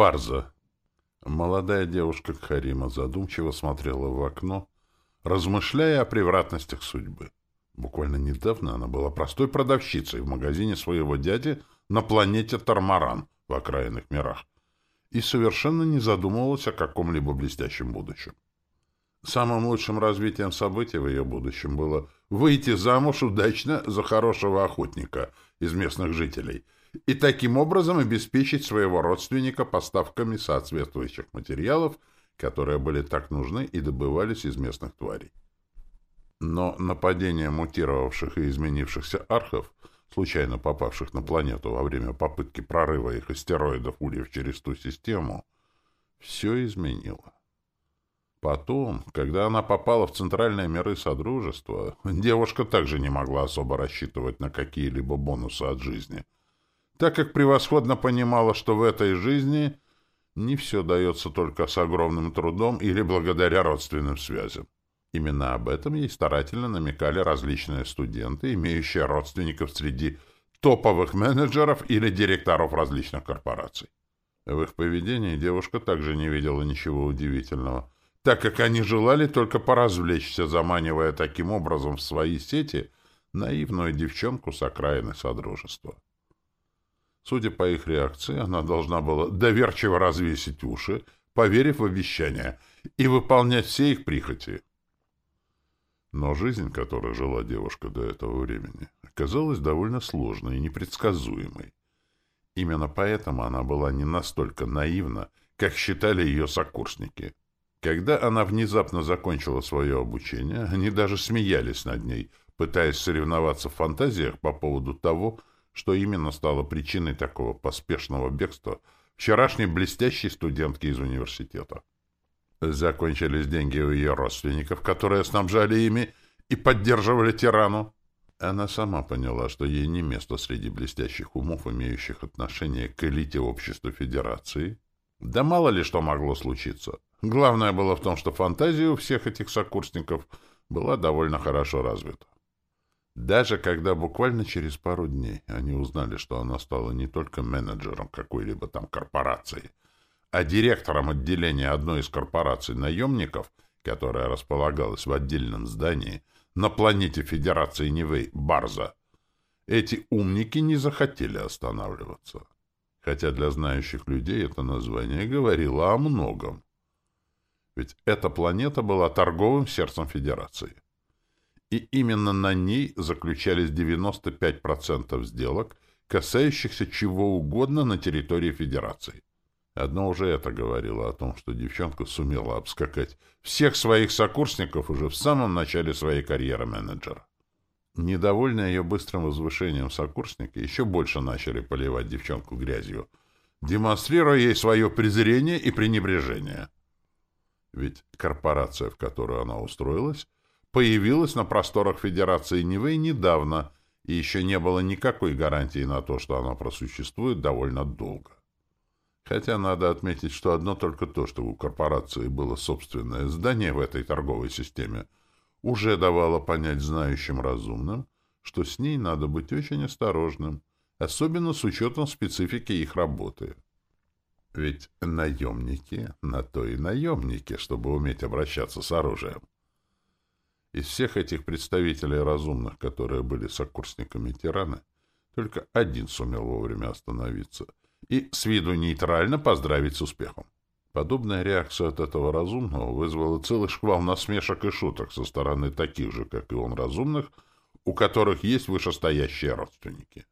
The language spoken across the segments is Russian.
Барза. Молодая девушка Харима задумчиво смотрела в окно, размышляя о превратностях судьбы. Буквально недавно она была простой продавщицей в магазине своего дяди на планете Тармаран в окраинных мирах и совершенно не задумывалась о каком-либо блестящем будущем. Самым лучшим развитием событий в ее будущем было выйти замуж удачно за хорошего охотника из местных жителей и таким образом обеспечить своего родственника поставками соответствующих материалов, которые были так нужны и добывались из местных тварей. Но нападение мутировавших и изменившихся архов, случайно попавших на планету во время попытки прорыва их астероидов ульев через ту систему, все изменило. Потом, когда она попала в центральные миры Содружества, девушка также не могла особо рассчитывать на какие-либо бонусы от жизни, так как превосходно понимала, что в этой жизни не все дается только с огромным трудом или благодаря родственным связям. Именно об этом ей старательно намекали различные студенты, имеющие родственников среди топовых менеджеров или директоров различных корпораций. В их поведении девушка также не видела ничего удивительного – так как они желали только поразвлечься, заманивая таким образом в свои сети наивную девчонку с окраины Содружества. Судя по их реакции, она должна была доверчиво развесить уши, поверив в обещания, и выполнять все их прихоти. Но жизнь, которой жила девушка до этого времени, оказалась довольно сложной и непредсказуемой. Именно поэтому она была не настолько наивна, как считали ее сокурсники. Когда она внезапно закончила свое обучение, они даже смеялись над ней, пытаясь соревноваться в фантазиях по поводу того, что именно стало причиной такого поспешного бегства вчерашней блестящей студентки из университета. Закончились деньги у ее родственников, которые снабжали ими и поддерживали тирану. Она сама поняла, что ей не место среди блестящих умов, имеющих отношение к элите общества Федерации. Да мало ли что могло случиться. Главное было в том, что фантазия у всех этих сокурсников была довольно хорошо развита. Даже когда буквально через пару дней они узнали, что она стала не только менеджером какой-либо там корпорации, а директором отделения одной из корпораций наемников, которая располагалась в отдельном здании на планете Федерации Нивэй, Барза, эти умники не захотели останавливаться. Хотя для знающих людей это название говорило о многом. Ведь эта планета была торговым сердцем Федерации. И именно на ней заключались 95% сделок, касающихся чего угодно на территории Федерации. Одно уже это говорило о том, что девчонка сумела обскакать всех своих сокурсников уже в самом начале своей карьеры менеджера. Недовольные ее быстрым возвышением сокурсники еще больше начали поливать девчонку грязью, демонстрируя ей свое презрение и пренебрежение. Ведь корпорация, в которую она устроилась, появилась на просторах Федерации Нивэй недавно, и еще не было никакой гарантии на то, что она просуществует довольно долго. Хотя надо отметить, что одно только то, что у корпорации было собственное здание в этой торговой системе, уже давало понять знающим разумным, что с ней надо быть очень осторожным, особенно с учетом специфики их работы. Ведь наемники на то и наемники, чтобы уметь обращаться с оружием. Из всех этих представителей разумных, которые были сокурсниками тирана, только один сумел вовремя остановиться и с виду нейтрально поздравить с успехом. Подобная реакция от этого разумного вызвала целый шквал насмешек и шуток со стороны таких же, как и он, разумных, у которых есть вышестоящие родственники.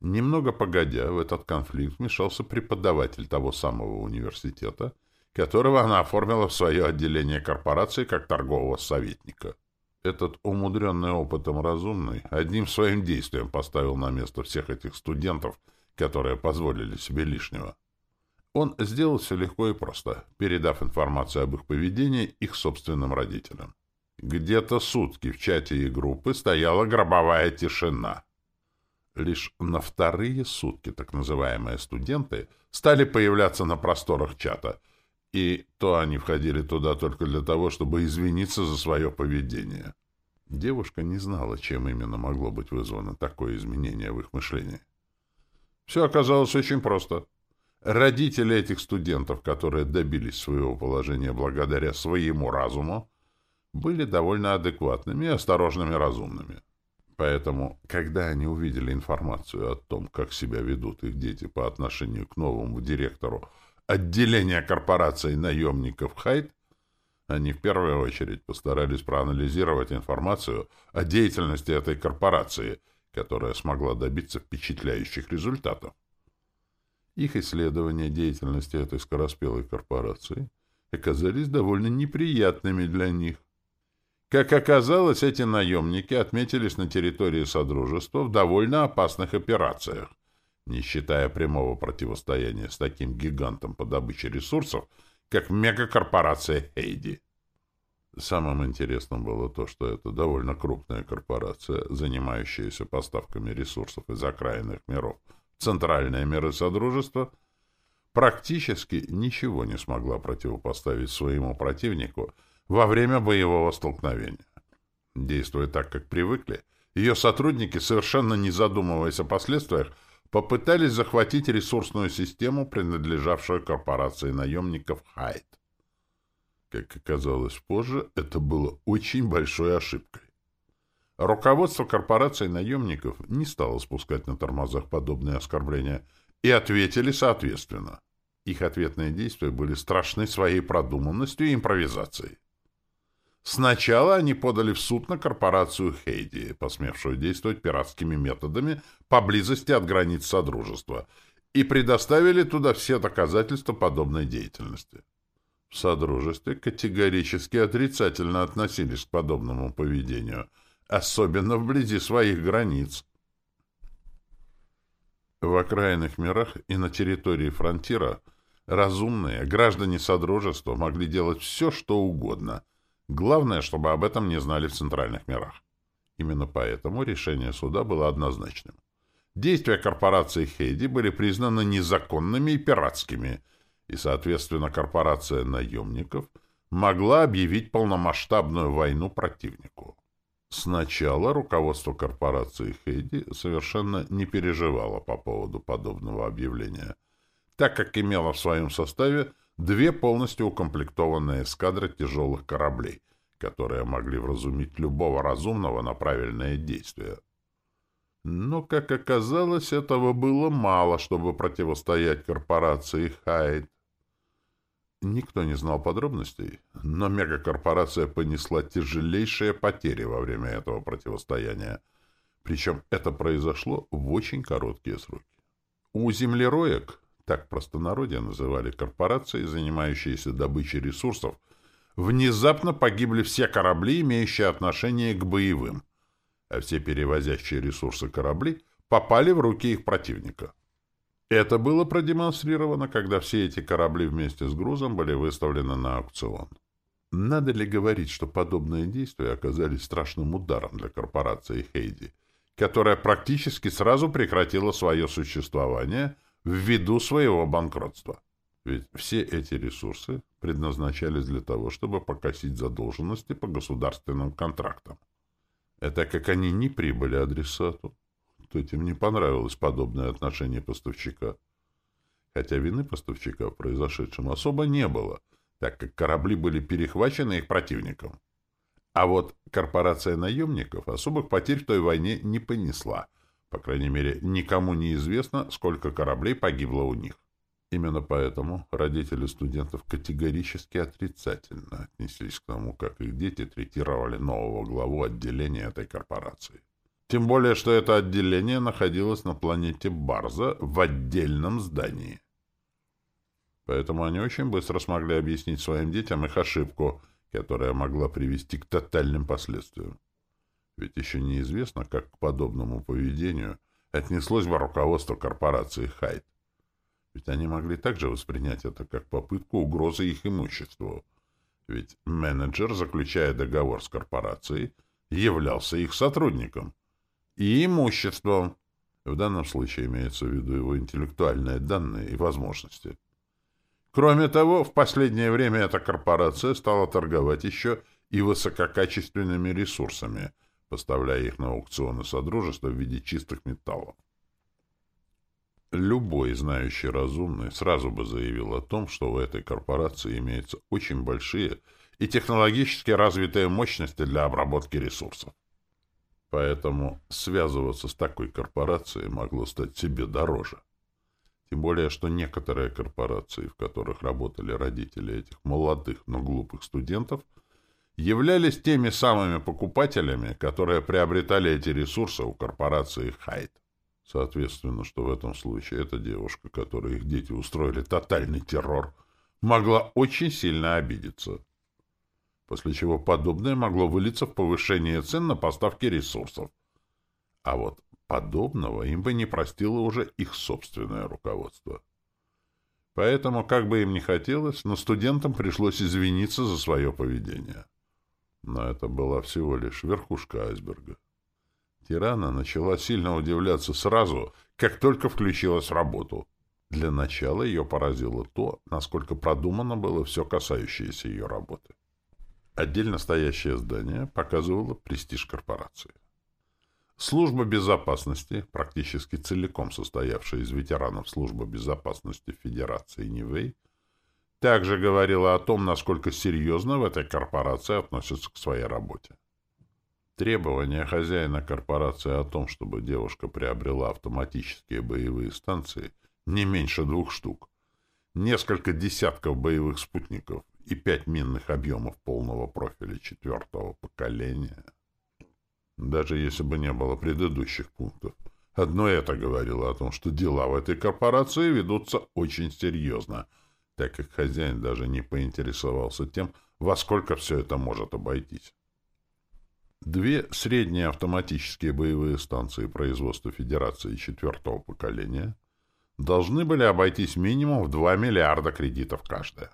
Немного погодя, в этот конфликт вмешался преподаватель того самого университета, которого она оформила в свое отделение корпорации как торгового советника. Этот умудренный опытом разумный одним своим действием поставил на место всех этих студентов, которые позволили себе лишнего. Он сделал все легко и просто, передав информацию об их поведении их собственным родителям. Где-то сутки в чате и группы стояла гробовая тишина — Лишь на вторые сутки так называемые студенты стали появляться на просторах чата, и то они входили туда только для того, чтобы извиниться за свое поведение. Девушка не знала, чем именно могло быть вызвано такое изменение в их мышлении. Все оказалось очень просто. Родители этих студентов, которые добились своего положения благодаря своему разуму, были довольно адекватными и осторожными разумными. Поэтому, когда они увидели информацию о том, как себя ведут их дети по отношению к новому директору отделения корпорации наемников Хайт, они в первую очередь постарались проанализировать информацию о деятельности этой корпорации, которая смогла добиться впечатляющих результатов. Их исследования деятельности этой скороспелой корпорации оказались довольно неприятными для них. Как оказалось, эти наемники отметились на территории Содружества в довольно опасных операциях, не считая прямого противостояния с таким гигантом по добыче ресурсов, как мегакорпорация Хейди. Самым интересным было то, что это довольно крупная корпорация, занимающаяся поставками ресурсов из окраинных миров, центральные миры Содружества, практически ничего не смогла противопоставить своему противнику – во время боевого столкновения. Действуя так, как привыкли, ее сотрудники, совершенно не задумываясь о последствиях, попытались захватить ресурсную систему, принадлежавшую корпорации наемников Хайт. Как оказалось позже, это было очень большой ошибкой. Руководство корпорации наемников не стало спускать на тормозах подобные оскорбления и ответили соответственно. Их ответные действия были страшны своей продуманностью и импровизацией. Сначала они подали в суд на корпорацию Хейди, посмевшую действовать пиратскими методами поблизости от границ Содружества, и предоставили туда все доказательства подобной деятельности. В Содружестве категорически отрицательно относились к подобному поведению, особенно вблизи своих границ. В окраинных мирах и на территории фронтира разумные граждане Содружества могли делать все, что угодно – Главное, чтобы об этом не знали в центральных мирах. Именно поэтому решение суда было однозначным. Действия корпорации Хейди были признаны незаконными и пиратскими, и, соответственно, корпорация наемников могла объявить полномасштабную войну противнику. Сначала руководство корпорации Хейди совершенно не переживало по поводу подобного объявления, так как имело в своем составе две полностью укомплектованные эскадры тяжелых кораблей, которые могли вразумить любого разумного на правильное действие. Но, как оказалось, этого было мало, чтобы противостоять корпорации Хайд. Никто не знал подробностей, но мегакорпорация понесла тяжелейшие потери во время этого противостояния, причем это произошло в очень короткие сроки. У землероек так простонародье называли корпорации, занимающиеся добычей ресурсов, внезапно погибли все корабли, имеющие отношение к боевым, а все перевозящие ресурсы корабли попали в руки их противника. Это было продемонстрировано, когда все эти корабли вместе с грузом были выставлены на аукцион. Надо ли говорить, что подобные действия оказались страшным ударом для корпорации Хейди, которая практически сразу прекратила свое существование – ввиду своего банкротства. Ведь все эти ресурсы предназначались для того, чтобы погасить задолженности по государственным контрактам. Это как они не прибыли адресату, то этим не понравилось подобное отношение поставщика. Хотя вины поставщика в произошедшем особо не было, так как корабли были перехвачены их противником. А вот корпорация наемников особых потерь в той войне не понесла, по крайней мере, никому не известно, сколько кораблей погибло у них. Именно поэтому родители студентов категорически отрицательно отнеслись к тому, как их дети третировали нового главу отделения этой корпорации. Тем более, что это отделение находилось на планете Барза в отдельном здании. Поэтому они очень быстро смогли объяснить своим детям их ошибку, которая могла привести к тотальным последствиям. Ведь еще неизвестно, как к подобному поведению отнеслось бы руководство корпорации Хайт. Ведь они могли также воспринять это как попытку угрозы их имуществу. Ведь менеджер, заключая договор с корпорацией, являлся их сотрудником. И имуществом. В данном случае имеется в виду его интеллектуальные данные и возможности. Кроме того, в последнее время эта корпорация стала торговать еще и высококачественными ресурсами – поставляя их на аукционы Содружества в виде чистых металлов. Любой знающий разумный сразу бы заявил о том, что в этой корпорации имеются очень большие и технологически развитые мощности для обработки ресурсов. Поэтому связываться с такой корпорацией могло стать себе дороже. Тем более, что некоторые корпорации, в которых работали родители этих молодых, но глупых студентов, являлись теми самыми покупателями, которые приобретали эти ресурсы у корпорации Хайт. Соответственно, что в этом случае эта девушка, которой их дети устроили тотальный террор, могла очень сильно обидеться. После чего подобное могло вылиться в повышение цен на поставки ресурсов. А вот подобного им бы не простило уже их собственное руководство. Поэтому, как бы им ни хотелось, но студентам пришлось извиниться за свое поведение. Но это была всего лишь верхушка айсберга. Тирана начала сильно удивляться сразу, как только включилась в работу. Для начала ее поразило то, насколько продумано было все касающееся ее работы. Отдельно стоящее здание показывало престиж корпорации. Служба безопасности, практически целиком состоявшая из ветеранов Службы безопасности Федерации Нивэй, также говорила о том, насколько серьезно в этой корпорации относятся к своей работе. Требование хозяина корпорации о том, чтобы девушка приобрела автоматические боевые станции, не меньше двух штук, несколько десятков боевых спутников и пять минных объемов полного профиля четвертого поколения. Даже если бы не было предыдущих пунктов. Одно это говорило о том, что дела в этой корпорации ведутся очень серьезно, так как хозяин даже не поинтересовался тем, во сколько все это может обойтись. Две средние автоматические боевые станции производства Федерации четвертого поколения должны были обойтись минимум в 2 миллиарда кредитов каждая.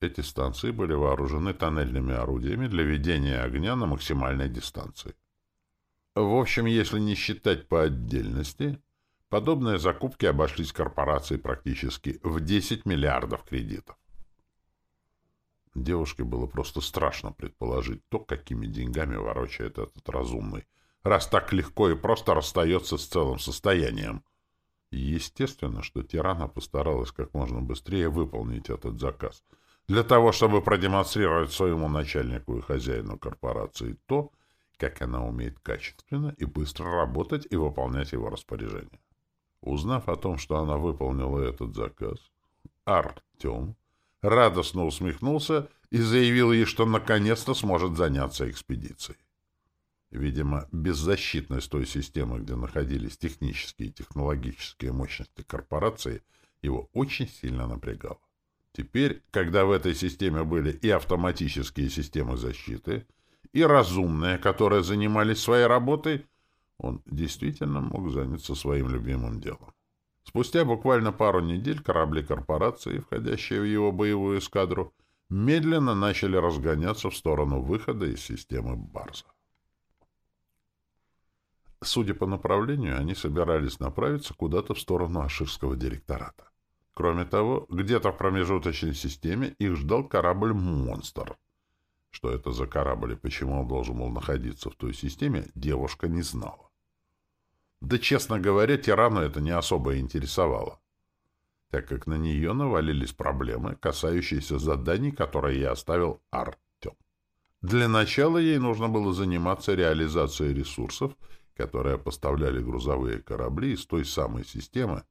Эти станции были вооружены тоннельными орудиями для ведения огня на максимальной дистанции. В общем, если не считать по отдельности, подобные закупки обошлись корпорации практически в 10 миллиардов кредитов. Девушке было просто страшно предположить то, какими деньгами ворочает этот разумный, раз так легко и просто расстается с целым состоянием. естественно, что Тирана постаралась как можно быстрее выполнить этот заказ, для того, чтобы продемонстрировать своему начальнику и хозяину корпорации то, как она умеет качественно и быстро работать и выполнять его распоряжения. Узнав о том, что она выполнила этот заказ, Артем радостно усмехнулся и заявил ей, что наконец-то сможет заняться экспедицией. Видимо, беззащитность той системы, где находились технические и технологические мощности корпорации, его очень сильно напрягала. Теперь, когда в этой системе были и автоматические системы защиты, и разумные, которые занимались своей работой, он действительно мог заняться своим любимым делом. Спустя буквально пару недель корабли корпорации, входящие в его боевую эскадру, медленно начали разгоняться в сторону выхода из системы Барза. Судя по направлению, они собирались направиться куда-то в сторону Аширского директората. Кроме того, где-то в промежуточной системе их ждал корабль «Монстр». Что это за корабль и почему он должен был находиться в той системе, девушка не знала. Да, честно говоря, тирану это не особо интересовало, так как на нее навалились проблемы, касающиеся заданий, которые я оставил Артем. Для начала ей нужно было заниматься реализацией ресурсов, которые поставляли грузовые корабли из той самой системы,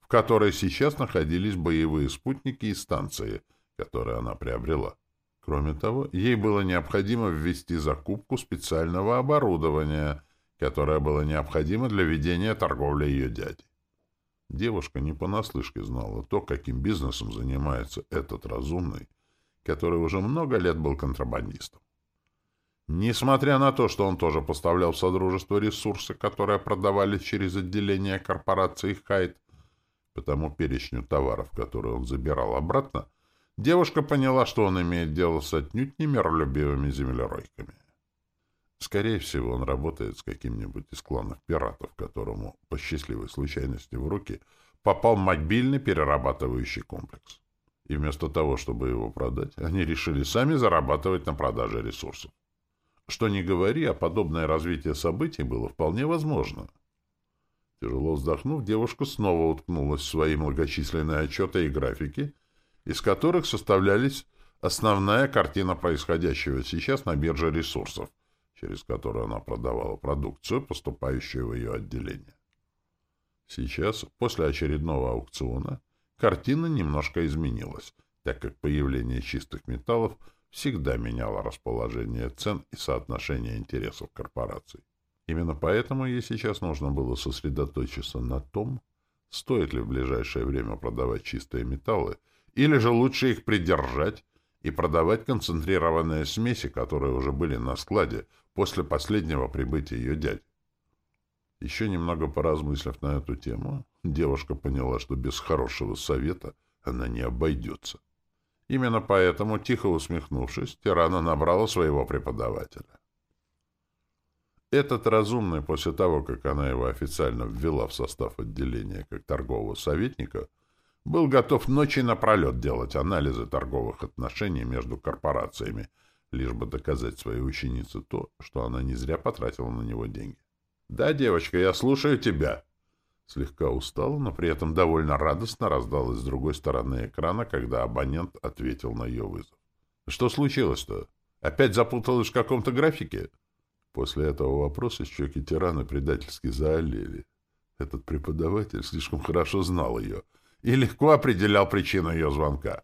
в которой сейчас находились боевые спутники и станции, которые она приобрела. Кроме того, ей было необходимо ввести закупку специального оборудования, которое было необходимо для ведения торговли ее дяди. Девушка не понаслышке знала то, каким бизнесом занимается этот разумный, который уже много лет был контрабандистом. Несмотря на то, что он тоже поставлял в Содружество ресурсы, которые продавались через отделение корпорации Хайт, потому перечню товаров, которые он забирал обратно, девушка поняла, что он имеет дело с отнюдь не миролюбивыми землеройками. Скорее всего, он работает с каким-нибудь из кланов пиратов, которому, по счастливой случайности в руки, попал мобильный перерабатывающий комплекс. И вместо того, чтобы его продать, они решили сами зарабатывать на продаже ресурсов. Что ни говори, а подобное развитие событий было вполне возможно. Тяжело вздохнув, девушка снова уткнулась в свои многочисленные отчеты и графики, из которых составлялись основная картина происходящего сейчас на бирже ресурсов, через которую она продавала продукцию, поступающую в ее отделение. Сейчас, после очередного аукциона, картина немножко изменилась, так как появление чистых металлов всегда меняло расположение цен и соотношение интересов корпораций. Именно поэтому ей сейчас нужно было сосредоточиться на том, стоит ли в ближайшее время продавать чистые металлы, или же лучше их придержать и продавать концентрированные смеси, которые уже были на складе после последнего прибытия ее дяди. Еще немного поразмыслив на эту тему, девушка поняла, что без хорошего совета она не обойдется. Именно поэтому, тихо усмехнувшись, Тирана набрала своего преподавателя. Этот разумный, после того, как она его официально ввела в состав отделения как торгового советника, был готов ночи напролет делать анализы торговых отношений между корпорациями, лишь бы доказать своей ученице то, что она не зря потратила на него деньги. «Да, девочка, я слушаю тебя!» Слегка устала, но при этом довольно радостно раздалась с другой стороны экрана, когда абонент ответил на ее вызов. «Что случилось-то? Опять запуталась в каком-то графике?» После этого вопроса щеки тирана предательски заолели. Этот преподаватель слишком хорошо знал ее и легко определял причину ее звонка.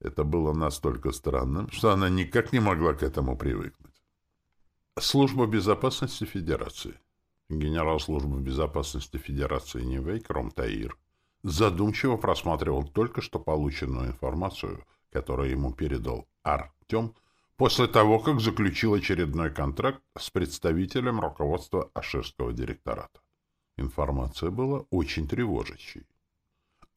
Это было настолько странным, что она никак не могла к этому привыкнуть. Служба безопасности Федерации. Генерал службы безопасности Федерации Нивей Кром Таир задумчиво просматривал только что полученную информацию, которую ему передал Артем после того, как заключил очередной контракт с представителем руководства Аширского директората. Информация была очень тревожащей.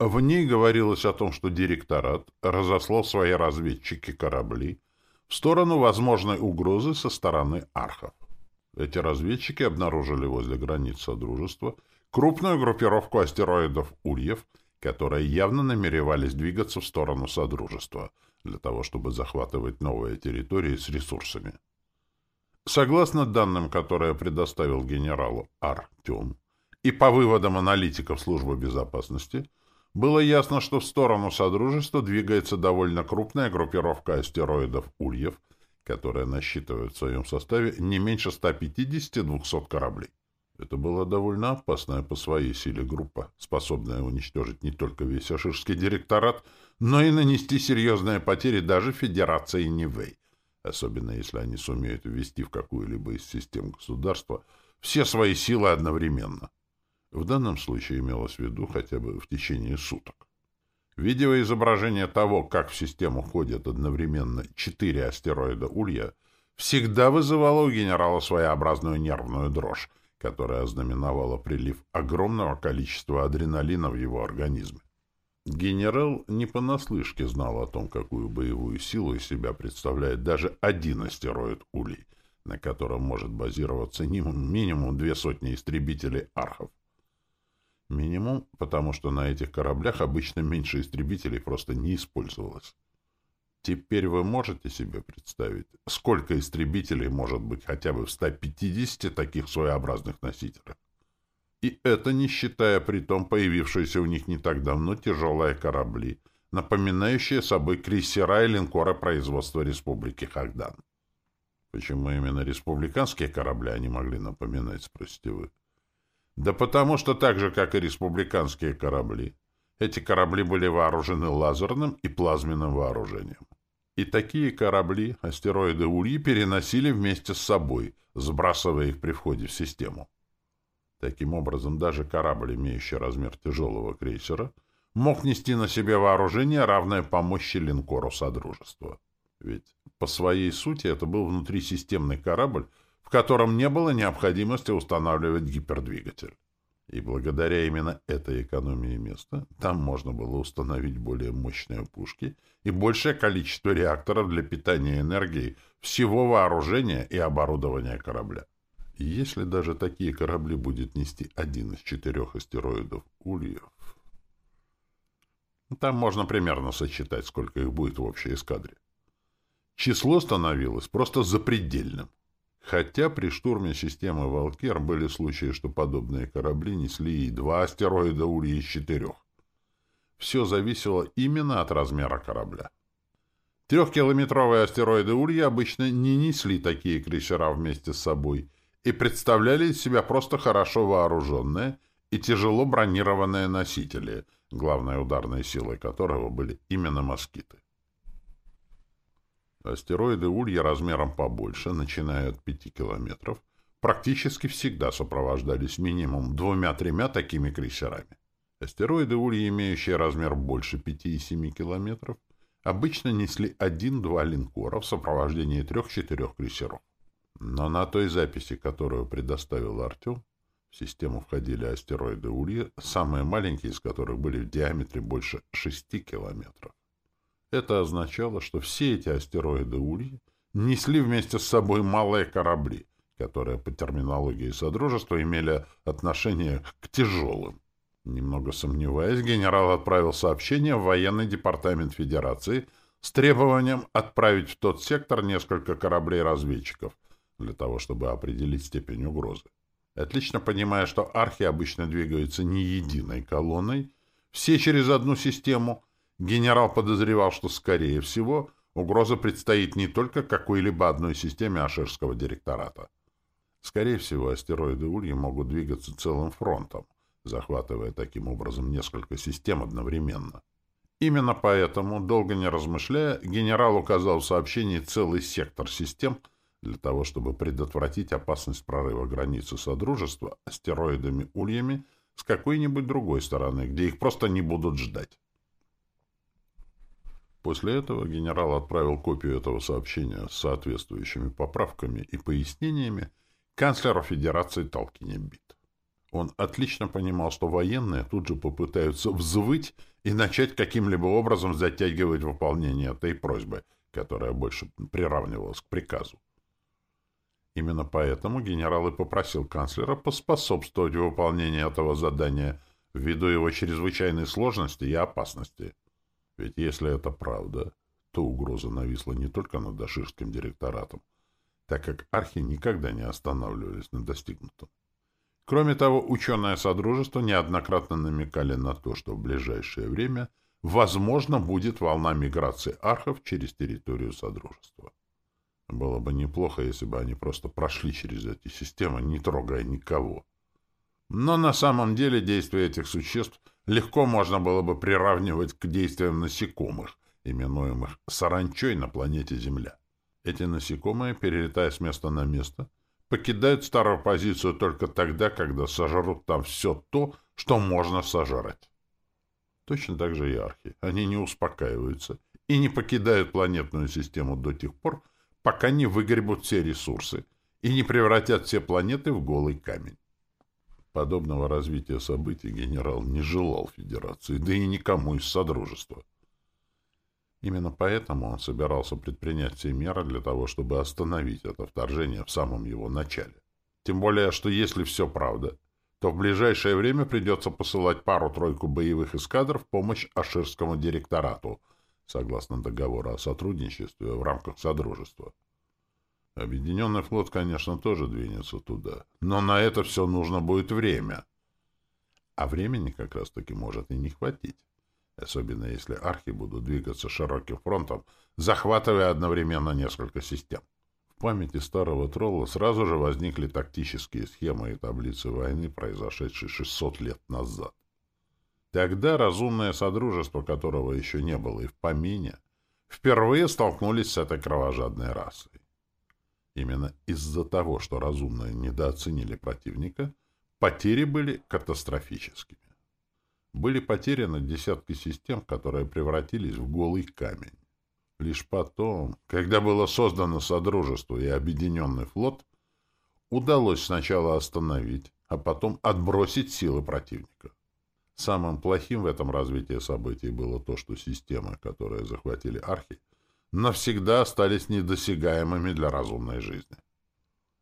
В ней говорилось о том, что директорат разослал свои разведчики корабли в сторону возможной угрозы со стороны архов. Эти разведчики обнаружили возле границ Содружества крупную группировку астероидов Ульев, которые явно намеревались двигаться в сторону Содружества для того, чтобы захватывать новые территории с ресурсами. Согласно данным, которые предоставил генералу Артем, и по выводам аналитиков Службы безопасности – было ясно, что в сторону Содружества двигается довольно крупная группировка астероидов Ульев, которая насчитывает в своем составе не меньше 150-200 кораблей. Это была довольно опасная по своей силе группа, способная уничтожить не только весь Аширский директорат, но и нанести серьезные потери даже Федерации Нивэй, особенно если они сумеют ввести в какую-либо из систем государства все свои силы одновременно. В данном случае имелось в виду хотя бы в течение суток. Видеоизображение того, как в систему входят одновременно четыре астероида Улья, всегда вызывало у генерала своеобразную нервную дрожь, которая ознаменовала прилив огромного количества адреналина в его организме. Генерал не понаслышке знал о том, какую боевую силу из себя представляет даже один астероид Улей, на котором может базироваться минимум две сотни истребителей архов. Минимум, потому что на этих кораблях обычно меньше истребителей просто не использовалось. Теперь вы можете себе представить, сколько истребителей может быть хотя бы в 150 таких своеобразных носителях? И это не считая при том появившиеся у них не так давно тяжелые корабли, напоминающие собой крейсера и линкоры производства Республики Хагдан. Почему именно республиканские корабли они могли напоминать, спросите вы? Да потому что так же, как и республиканские корабли, эти корабли были вооружены лазерным и плазменным вооружением. И такие корабли астероиды Ульи переносили вместе с собой, сбрасывая их при входе в систему. Таким образом, даже корабль, имеющий размер тяжелого крейсера, мог нести на себе вооружение, равное по мощи линкору Содружества. Ведь по своей сути это был внутрисистемный корабль, котором не было необходимости устанавливать гипердвигатель. И благодаря именно этой экономии места там можно было установить более мощные пушки и большее количество реакторов для питания энергией всего вооружения и оборудования корабля. И если даже такие корабли будет нести один из четырех астероидов Ульев, там можно примерно сосчитать, сколько их будет в общей эскадре. Число становилось просто запредельным. Хотя при штурме системы «Валкер» были случаи, что подобные корабли несли и два астероида Ули из четырех. Все зависело именно от размера корабля. Трехкилометровые астероиды Улья обычно не несли такие крейсера вместе с собой и представляли из себя просто хорошо вооруженные и тяжело бронированные носители, главной ударной силой которого были именно москиты. Астероиды Улья размером побольше, начиная от 5 километров, практически всегда сопровождались минимум двумя-тремя такими крейсерами. Астероиды Ульи, имеющие размер больше 5,7 километров, обычно несли один-два линкора в сопровождении трех-четырех крейсеров. Но на той записи, которую предоставил Артем, в систему входили астероиды Улья, самые маленькие из которых были в диаметре больше 6 километров. Это означало, что все эти астероиды Ульи несли вместе с собой малые корабли, которые по терминологии Содружества имели отношение к тяжелым. Немного сомневаясь, генерал отправил сообщение в военный департамент Федерации с требованием отправить в тот сектор несколько кораблей-разведчиков для того, чтобы определить степень угрозы. Отлично понимая, что архи обычно двигаются не единой колонной, все через одну систему, генерал подозревал, что, скорее всего, угроза предстоит не только какой-либо одной системе Аширского директората. Скорее всего, астероиды Ульи могут двигаться целым фронтом, захватывая таким образом несколько систем одновременно. Именно поэтому, долго не размышляя, генерал указал в сообщении целый сектор систем для того, чтобы предотвратить опасность прорыва границы Содружества астероидами-ульями с какой-нибудь другой стороны, где их просто не будут ждать. После этого генерал отправил копию этого сообщения с соответствующими поправками и пояснениями канцлеру Федерации Толкине Бит. Он отлично понимал, что военные тут же попытаются взвыть и начать каким-либо образом затягивать выполнение этой просьбы, которая больше приравнивалась к приказу. Именно поэтому генерал и попросил канцлера поспособствовать выполнению этого задания ввиду его чрезвычайной сложности и опасности. Ведь если это правда, то угроза нависла не только над Аширским директоратом, так как архи никогда не останавливались на достигнутом. Кроме того, ученое Содружество неоднократно намекали на то, что в ближайшее время возможно будет волна миграции архов через территорию Содружества. Было бы неплохо, если бы они просто прошли через эти системы, не трогая никого. Но на самом деле действия этих существ легко можно было бы приравнивать к действиям насекомых, именуемых саранчой на планете Земля. Эти насекомые, перелетая с места на место, покидают старую позицию только тогда, когда сожрут там все то, что можно сожрать. Точно так же и архи. Они не успокаиваются и не покидают планетную систему до тех пор, пока не выгребут все ресурсы и не превратят все планеты в голый камень. Подобного развития событий генерал не желал Федерации, да и никому из Содружества. Именно поэтому он собирался предпринять все меры для того, чтобы остановить это вторжение в самом его начале. Тем более, что если все правда, то в ближайшее время придется посылать пару-тройку боевых эскадр в помощь Аширскому директорату, согласно договору о сотрудничестве в рамках Содружества. Объединенный флот, конечно, тоже двинется туда, но на это все нужно будет время. А времени как раз-таки может и не хватить особенно если архи будут двигаться широким фронтом, захватывая одновременно несколько систем. В памяти старого тролла сразу же возникли тактические схемы и таблицы войны, произошедшей 600 лет назад. Тогда разумное содружество, которого еще не было и в помине, впервые столкнулись с этой кровожадной расой. Именно из-за того, что разумные недооценили противника, потери были катастрофическими были потеряны десятки систем, которые превратились в голый камень. Лишь потом, когда было создано Содружество и Объединенный флот, удалось сначала остановить, а потом отбросить силы противника. Самым плохим в этом развитии событий было то, что системы, которые захватили архи, навсегда остались недосягаемыми для разумной жизни.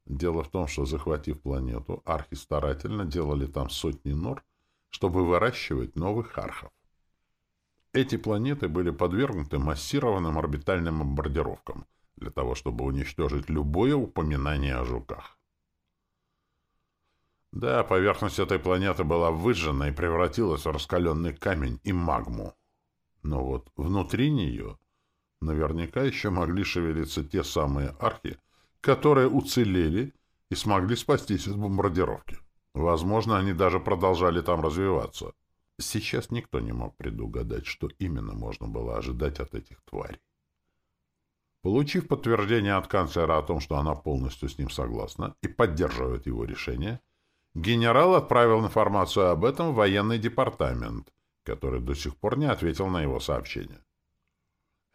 Дело в том, что, захватив планету, архи старательно делали там сотни нор, чтобы выращивать новых архов. Эти планеты были подвергнуты массированным орбитальным бомбардировкам, для того, чтобы уничтожить любое упоминание о жуках. Да, поверхность этой планеты была выжжена и превратилась в раскаленный камень и магму. Но вот внутри нее наверняка еще могли шевелиться те самые архи, которые уцелели и смогли спастись из бомбардировки. Возможно, они даже продолжали там развиваться. Сейчас никто не мог предугадать, что именно можно было ожидать от этих тварей. Получив подтверждение от канцлера о том, что она полностью с ним согласна и поддерживает его решение, генерал отправил информацию об этом в военный департамент, который до сих пор не ответил на его сообщение.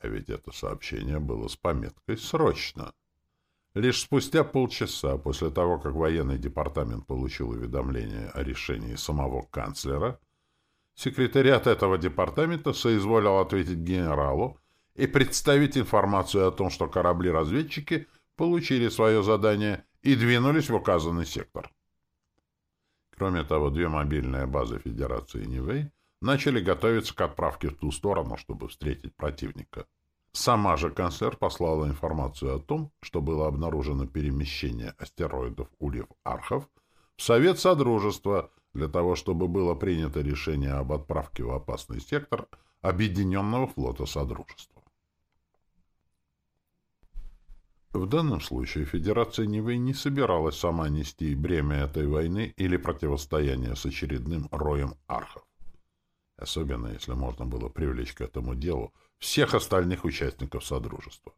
А ведь это сообщение было с пометкой «Срочно». Лишь спустя полчаса после того, как военный департамент получил уведомление о решении самого канцлера, секретариат этого департамента соизволил ответить генералу и представить информацию о том, что корабли-разведчики получили свое задание и двинулись в указанный сектор. Кроме того, две мобильные базы Федерации Нивэй начали готовиться к отправке в ту сторону, чтобы встретить противника. Сама же канцлер послала информацию о том, что было обнаружено перемещение астероидов Ульев-Архов в Совет Содружества для того, чтобы было принято решение об отправке в опасный сектор Объединенного флота Содружества. В данном случае Федерация Нивы не собиралась сама нести бремя этой войны или противостояния с очередным роем архов. Особенно, если можно было привлечь к этому делу всех остальных участников Содружества.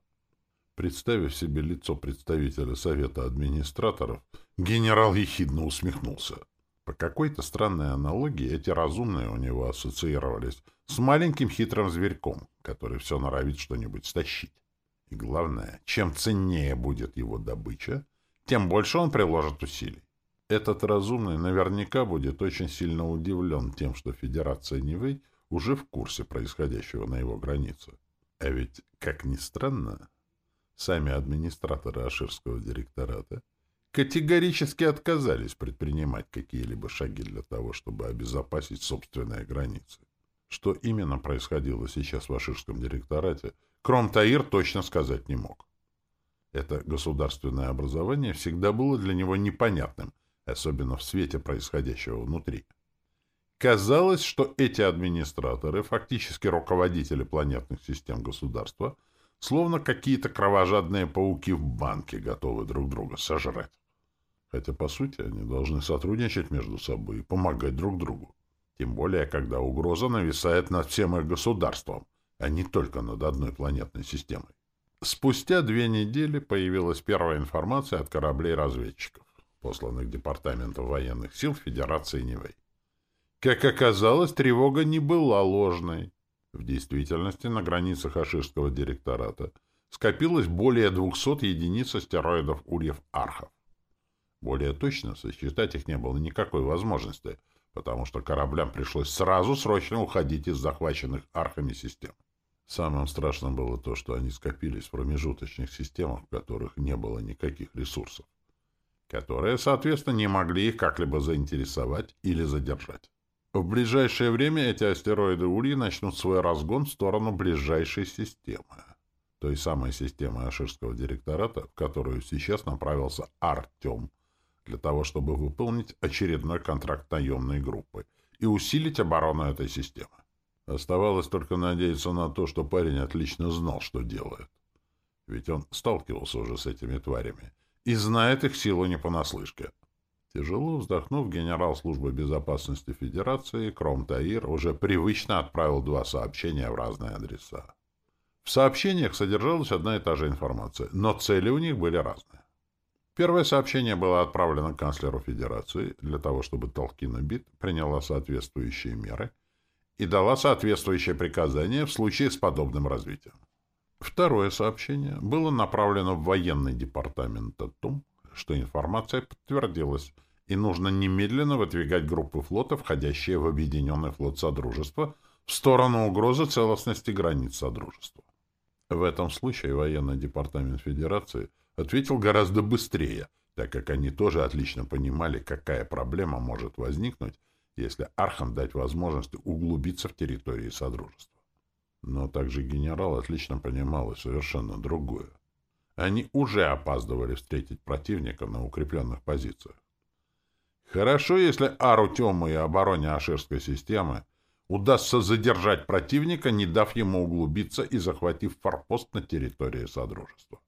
Представив себе лицо представителя Совета администраторов, генерал ехидно усмехнулся. По какой-то странной аналогии эти разумные у него ассоциировались с маленьким хитрым зверьком, который все норовит что-нибудь стащить. И главное, чем ценнее будет его добыча, тем больше он приложит усилий. Этот разумный наверняка будет очень сильно удивлен тем, что Федерация Нивы — уже в курсе происходящего на его границе. А ведь, как ни странно, сами администраторы Аширского директората категорически отказались предпринимать какие-либо шаги для того, чтобы обезопасить собственные границы. Что именно происходило сейчас в Аширском директорате, Кром Таир точно сказать не мог. Это государственное образование всегда было для него непонятным, особенно в свете происходящего внутри. Казалось, что эти администраторы, фактически руководители планетных систем государства, словно какие-то кровожадные пауки в банке, готовы друг друга сожрать. Хотя, по сути, они должны сотрудничать между собой и помогать друг другу. Тем более, когда угроза нависает над всем их государством, а не только над одной планетной системой. Спустя две недели появилась первая информация от кораблей-разведчиков, посланных Департаментом военных сил Федерации Нивэй. Как оказалось, тревога не была ложной. В действительности на границах Аширского директората скопилось более 200 единиц астероидов Ульев-Архов. Более точно сосчитать их не было никакой возможности, потому что кораблям пришлось сразу срочно уходить из захваченных архами систем. Самым страшным было то, что они скопились в промежуточных системах, в которых не было никаких ресурсов, которые, соответственно, не могли их как-либо заинтересовать или задержать. В ближайшее время эти астероиды Ульи начнут свой разгон в сторону ближайшей системы. Той самой системы Аширского директората, в которую сейчас направился Артем, для того, чтобы выполнить очередной контракт наемной группы и усилить оборону этой системы. Оставалось только надеяться на то, что парень отлично знал, что делает. Ведь он сталкивался уже с этими тварями и знает их силу не понаслышке. Тяжело вздохнув, генерал службы безопасности Федерации Кром Таир уже привычно отправил два сообщения в разные адреса. В сообщениях содержалась одна и та же информация, но цели у них были разные. Первое сообщение было отправлено канцлеру Федерации для того, чтобы Толкина Бит приняла соответствующие меры и дала соответствующее приказание в случае с подобным развитием. Второе сообщение было направлено в военный департамент о том, что информация подтвердилась, и нужно немедленно выдвигать группы флота, входящие в Объединенный флот Содружества, в сторону угрозы целостности границ Содружества. В этом случае военный департамент Федерации ответил гораздо быстрее, так как они тоже отлично понимали, какая проблема может возникнуть, если Архам дать возможность углубиться в территории Содружества. Но также генерал отлично понимал и совершенно другое. Они уже опаздывали встретить противника на укрепленных позициях. Хорошо, если Ару и обороне Аширской системы удастся задержать противника, не дав ему углубиться и захватив форпост на территории Содружества.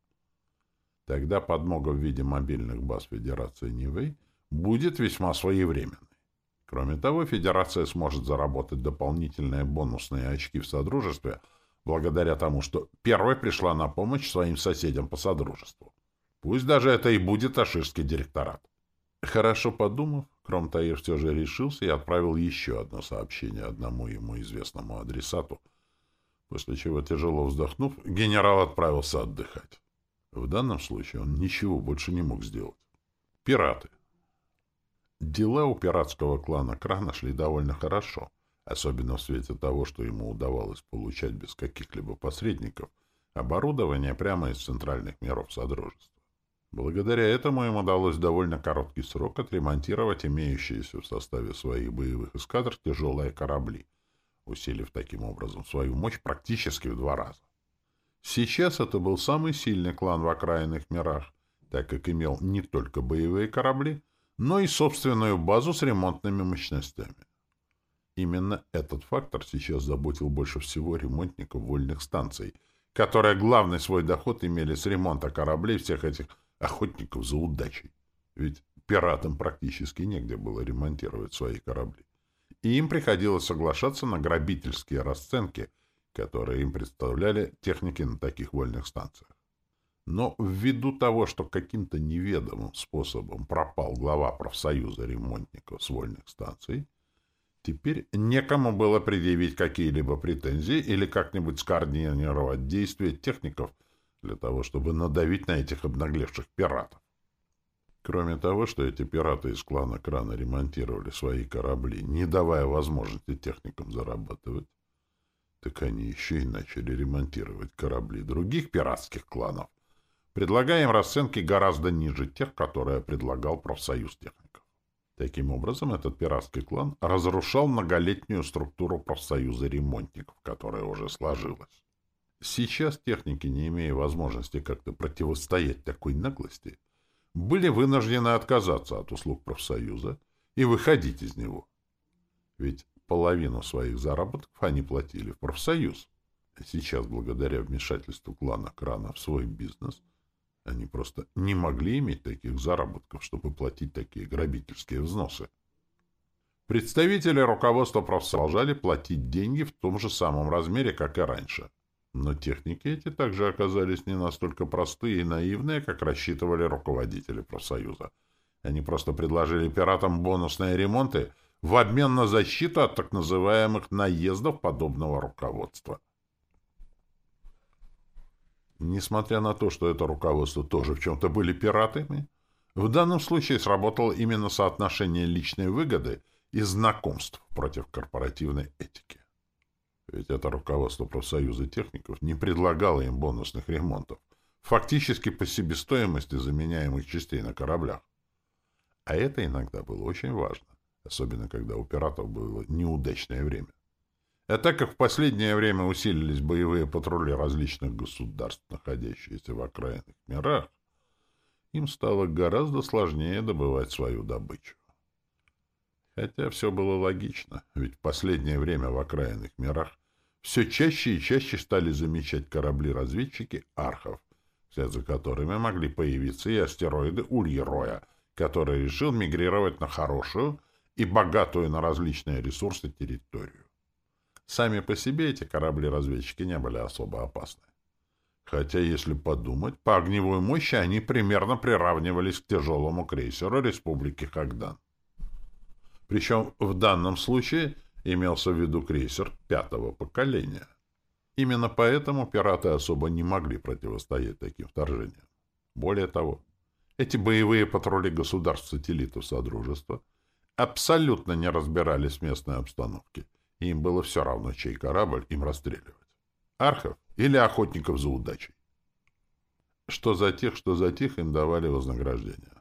Тогда подмога в виде мобильных баз Федерации Нивэй будет весьма своевременной. Кроме того, Федерация сможет заработать дополнительные бонусные очки в Содружестве благодаря тому, что первой пришла на помощь своим соседям по Содружеству. Пусть даже это и будет Аширский директорат. Хорошо подумав, Кромтаир все же решился и отправил еще одно сообщение одному ему известному адресату, после чего, тяжело вздохнув, генерал отправился отдыхать. В данном случае он ничего больше не мог сделать. Пираты. Дела у пиратского клана Крана шли довольно хорошо, особенно в свете того, что ему удавалось получать без каких-либо посредников оборудование прямо из центральных миров Содружества. Благодаря этому им удалось довольно короткий срок отремонтировать имеющиеся в составе своих боевых эскадр тяжелые корабли, усилив таким образом свою мощь практически в два раза. Сейчас это был самый сильный клан в окраинных мирах, так как имел не только боевые корабли, но и собственную базу с ремонтными мощностями. Именно этот фактор сейчас заботил больше всего ремонтников вольных станций, которые главный свой доход имели с ремонта кораблей всех этих охотников за удачей. Ведь пиратам практически негде было ремонтировать свои корабли. И им приходилось соглашаться на грабительские расценки, которые им представляли техники на таких вольных станциях. Но ввиду того, что каким-то неведомым способом пропал глава профсоюза ремонтников с вольных станций, теперь некому было предъявить какие-либо претензии или как-нибудь скоординировать действия техников – для того, чтобы надавить на этих обнаглевших пиратов. Кроме того, что эти пираты из клана Крана ремонтировали свои корабли, не давая возможности техникам зарабатывать, так они еще и начали ремонтировать корабли других пиратских кланов, предлагая им расценки гораздо ниже тех, которые предлагал профсоюз техников. Таким образом, этот пиратский клан разрушал многолетнюю структуру профсоюза ремонтников, которая уже сложилась. Сейчас техники, не имея возможности как-то противостоять такой наглости, были вынуждены отказаться от услуг профсоюза и выходить из него. Ведь половину своих заработков они платили в профсоюз. Сейчас, благодаря вмешательству клана Крана в свой бизнес, они просто не могли иметь таких заработков, чтобы платить такие грабительские взносы. Представители руководства продолжали платить деньги в том же самом размере, как и раньше. Но техники эти также оказались не настолько простые и наивные, как рассчитывали руководители профсоюза. Они просто предложили пиратам бонусные ремонты в обмен на защиту от так называемых наездов подобного руководства. Несмотря на то, что это руководство тоже в чем-то были пиратами, в данном случае сработало именно соотношение личной выгоды и знакомств против корпоративной этики. Ведь это руководство профсоюза техников не предлагало им бонусных ремонтов, фактически по себестоимости заменяемых частей на кораблях. А это иногда было очень важно, особенно когда у пиратов было неудачное время. А так как в последнее время усилились боевые патрули различных государств, находящиеся в окраинных мирах, им стало гораздо сложнее добывать свою добычу. Хотя все было логично, ведь в последнее время в окраинных мирах все чаще и чаще стали замечать корабли-разведчики архов, вслед за которыми могли появиться и астероиды Ульероя, который решил мигрировать на хорошую и богатую на различные ресурсы территорию. Сами по себе эти корабли-разведчики не были особо опасны. Хотя, если подумать, по огневой мощи они примерно приравнивались к тяжелому крейсеру Республики Хагдан. Причем в данном случае – имелся в виду крейсер пятого поколения. Именно поэтому пираты особо не могли противостоять таким вторжениям. Более того, эти боевые патрули государств-сателлитов Содружества абсолютно не разбирались в местной обстановке, им было все равно, чей корабль им расстреливать. Архов или охотников за удачей. Что за тех, что за тех им давали вознаграждение.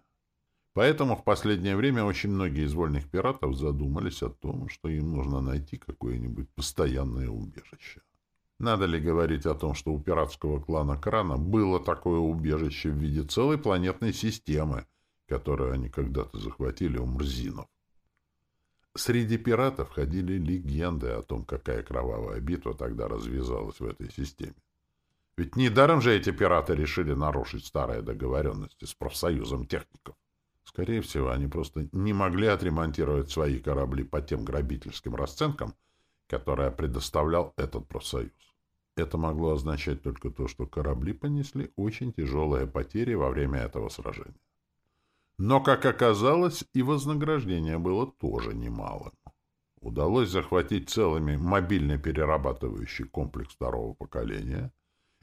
Поэтому в последнее время очень многие из вольных пиратов задумались о том, что им нужно найти какое-нибудь постоянное убежище. Надо ли говорить о том, что у пиратского клана Крана было такое убежище в виде целой планетной системы, которую они когда-то захватили у мрзинов? Среди пиратов ходили легенды о том, какая кровавая битва тогда развязалась в этой системе. Ведь недаром же эти пираты решили нарушить старые договоренности с профсоюзом техников. Скорее всего, они просто не могли отремонтировать свои корабли по тем грабительским расценкам, которые предоставлял этот профсоюз. Это могло означать только то, что корабли понесли очень тяжелые потери во время этого сражения. Но, как оказалось, и вознаграждение было тоже немалым. Удалось захватить целыми мобильный перерабатывающий комплекс второго поколения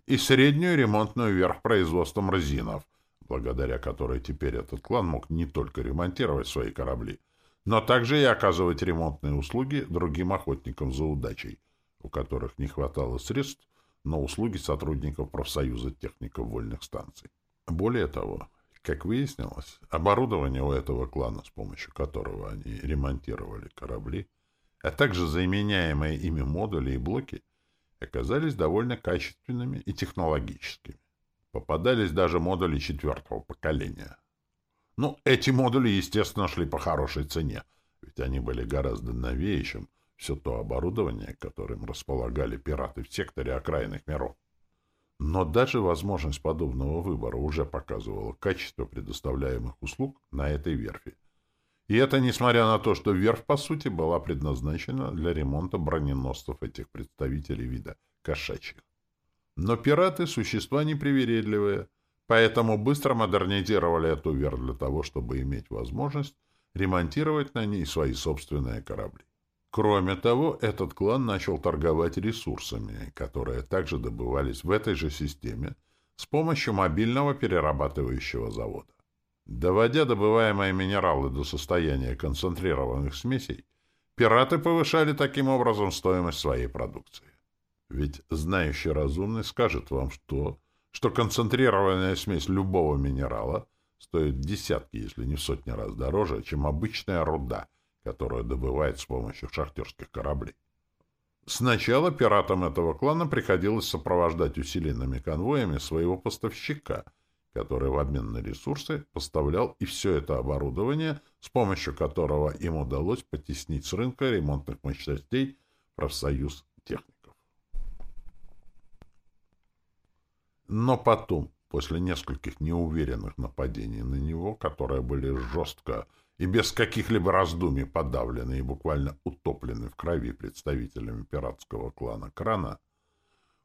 и среднюю ремонтную верх производством резинов, благодаря которой теперь этот клан мог не только ремонтировать свои корабли, но также и оказывать ремонтные услуги другим охотникам за удачей, у которых не хватало средств на услуги сотрудников профсоюза техников вольных станций. Более того, как выяснилось, оборудование у этого клана, с помощью которого они ремонтировали корабли, а также заменяемые ими модули и блоки, оказались довольно качественными и технологическими. Попадались даже модули четвертого поколения. Ну, эти модули, естественно, шли по хорошей цене, ведь они были гораздо новее, чем все то оборудование, которым располагали пираты в секторе окраинных миров. Но даже возможность подобного выбора уже показывала качество предоставляемых услуг на этой верфи. И это несмотря на то, что верфь, по сути, была предназначена для ремонта броненосцев этих представителей вида кошачьих. Но пираты — существа непривередливые, поэтому быстро модернизировали эту верфь для того, чтобы иметь возможность ремонтировать на ней свои собственные корабли. Кроме того, этот клан начал торговать ресурсами, которые также добывались в этой же системе с помощью мобильного перерабатывающего завода. Доводя добываемые минералы до состояния концентрированных смесей, пираты повышали таким образом стоимость своей продукции. Ведь знающий разумный скажет вам, что, что концентрированная смесь любого минерала стоит десятки, если не сотни раз дороже, чем обычная руда – которую добывает с помощью шахтерских кораблей. Сначала пиратам этого клана приходилось сопровождать усиленными конвоями своего поставщика, который в обмен на ресурсы поставлял и все это оборудование, с помощью которого им удалось потеснить с рынка ремонтных мощностей профсоюз техников. Но потом, после нескольких неуверенных нападений на него, которые были жестко и без каких-либо раздумий подавлены и буквально утоплены в крови представителями пиратского клана Крана,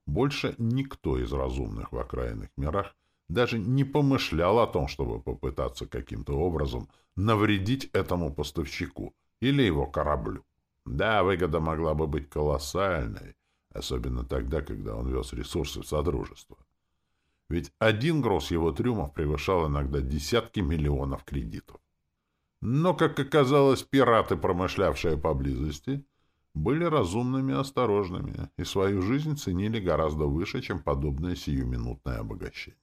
больше никто из разумных в окраинных мирах даже не помышлял о том, чтобы попытаться каким-то образом навредить этому поставщику или его кораблю. Да, выгода могла бы быть колоссальной, особенно тогда, когда он вез ресурсы в Содружество. Ведь один груз его трюмов превышал иногда десятки миллионов кредитов. Но, как оказалось, пираты, промышлявшие поблизости, были разумными и осторожными, и свою жизнь ценили гораздо выше, чем подобное сиюминутное обогащение.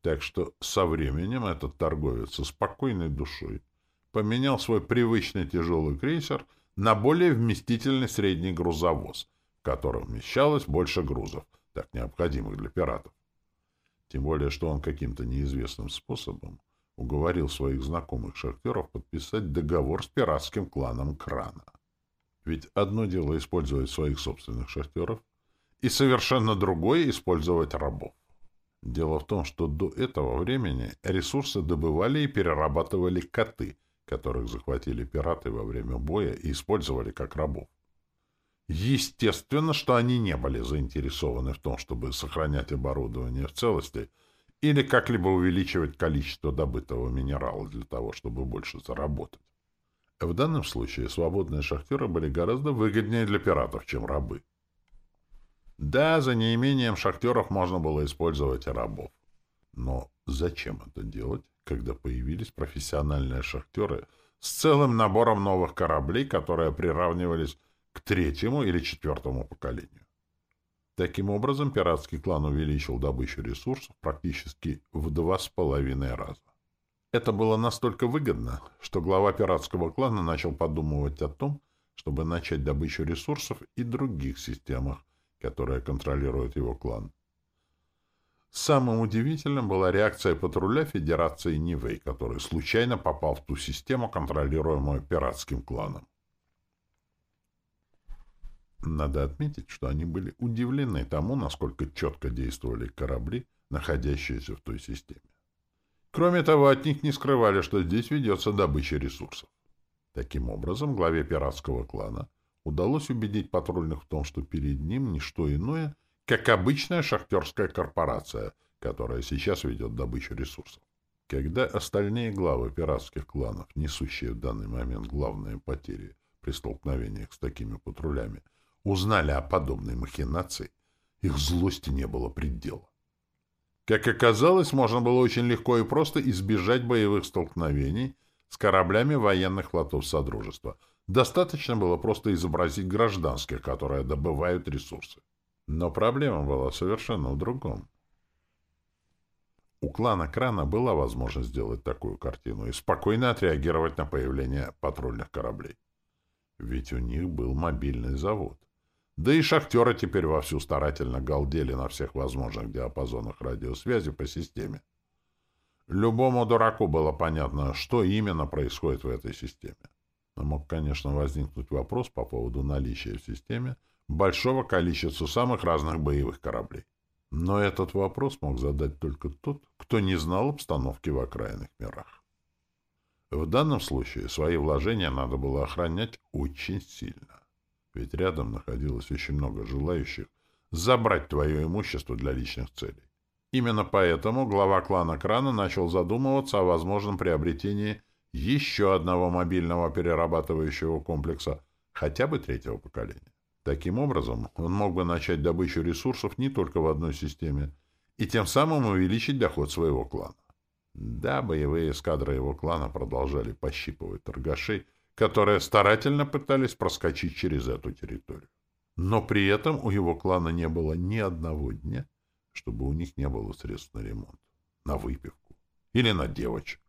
Так что со временем этот торговец со спокойной душой поменял свой привычный тяжелый крейсер на более вместительный средний грузовоз, в котором вмещалось больше грузов, так необходимых для пиратов. Тем более, что он каким-то неизвестным способом уговорил своих знакомых шахтеров подписать договор с пиратским кланом Крана. Ведь одно дело использовать своих собственных шахтеров, и совершенно другое — использовать рабов. Дело в том, что до этого времени ресурсы добывали и перерабатывали коты, которых захватили пираты во время боя и использовали как рабов. Естественно, что они не были заинтересованы в том, чтобы сохранять оборудование в целости — или как-либо увеличивать количество добытого минерала для того, чтобы больше заработать. В данном случае свободные шахтеры были гораздо выгоднее для пиратов, чем рабы. Да, за неимением шахтеров можно было использовать рабов. Но зачем это делать, когда появились профессиональные шахтеры с целым набором новых кораблей, которые приравнивались к третьему или четвертому поколению? Таким образом, пиратский клан увеличил добычу ресурсов практически в два с половиной раза. Это было настолько выгодно, что глава пиратского клана начал подумывать о том, чтобы начать добычу ресурсов и других системах, которая контролирует его клан. Самым удивительным была реакция патруля Федерации Нивэй, который случайно попал в ту систему, контролируемую пиратским кланом. Надо отметить, что они были удивлены тому, насколько четко действовали корабли, находящиеся в той системе. Кроме того, от них не скрывали, что здесь ведется добыча ресурсов. Таким образом, главе пиратского клана удалось убедить патрульных в том, что перед ним не что иное, как обычная шахтерская корпорация, которая сейчас ведет добычу ресурсов. Когда остальные главы пиратских кланов, несущие в данный момент главные потери при столкновениях с такими патрулями, узнали о подобной махинации, их злости не было предела. Как оказалось, можно было очень легко и просто избежать боевых столкновений с кораблями военных флотов Содружества. Достаточно было просто изобразить гражданских, которые добывают ресурсы. Но проблема была совершенно в другом. У клана Крана была возможность сделать такую картину и спокойно отреагировать на появление патрульных кораблей. Ведь у них был мобильный завод. Да и шахтеры теперь вовсю старательно галдели на всех возможных диапазонах радиосвязи по системе. Любому дураку было понятно, что именно происходит в этой системе. Но мог, конечно, возникнуть вопрос по поводу наличия в системе большого количества самых разных боевых кораблей. Но этот вопрос мог задать только тот, кто не знал обстановки в окраинных мирах. В данном случае свои вложения надо было охранять очень сильно ведь рядом находилось очень много желающих забрать твое имущество для личных целей. Именно поэтому глава клана Крана начал задумываться о возможном приобретении еще одного мобильного перерабатывающего комплекса, хотя бы третьего поколения. Таким образом, он мог бы начать добычу ресурсов не только в одной системе, и тем самым увеличить доход своего клана. Да, боевые эскадры его клана продолжали пощипывать торгашей, которые старательно пытались проскочить через эту территорию. Но при этом у его клана не было ни одного дня, чтобы у них не было средств на ремонт, на выпивку или на девочек.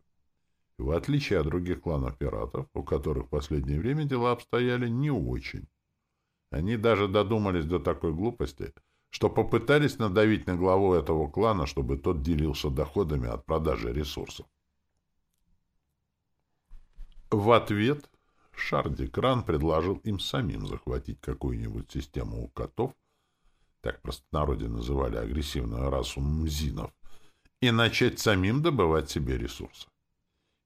В отличие от других кланов пиратов, у которых в последнее время дела обстояли не очень. Они даже додумались до такой глупости, что попытались надавить на главу этого клана, чтобы тот делился доходами от продажи ресурсов. В ответ Шарди Кран предложил им самим захватить какую-нибудь систему у котов, так простонародье называли агрессивную расу мзинов, и начать самим добывать себе ресурсы.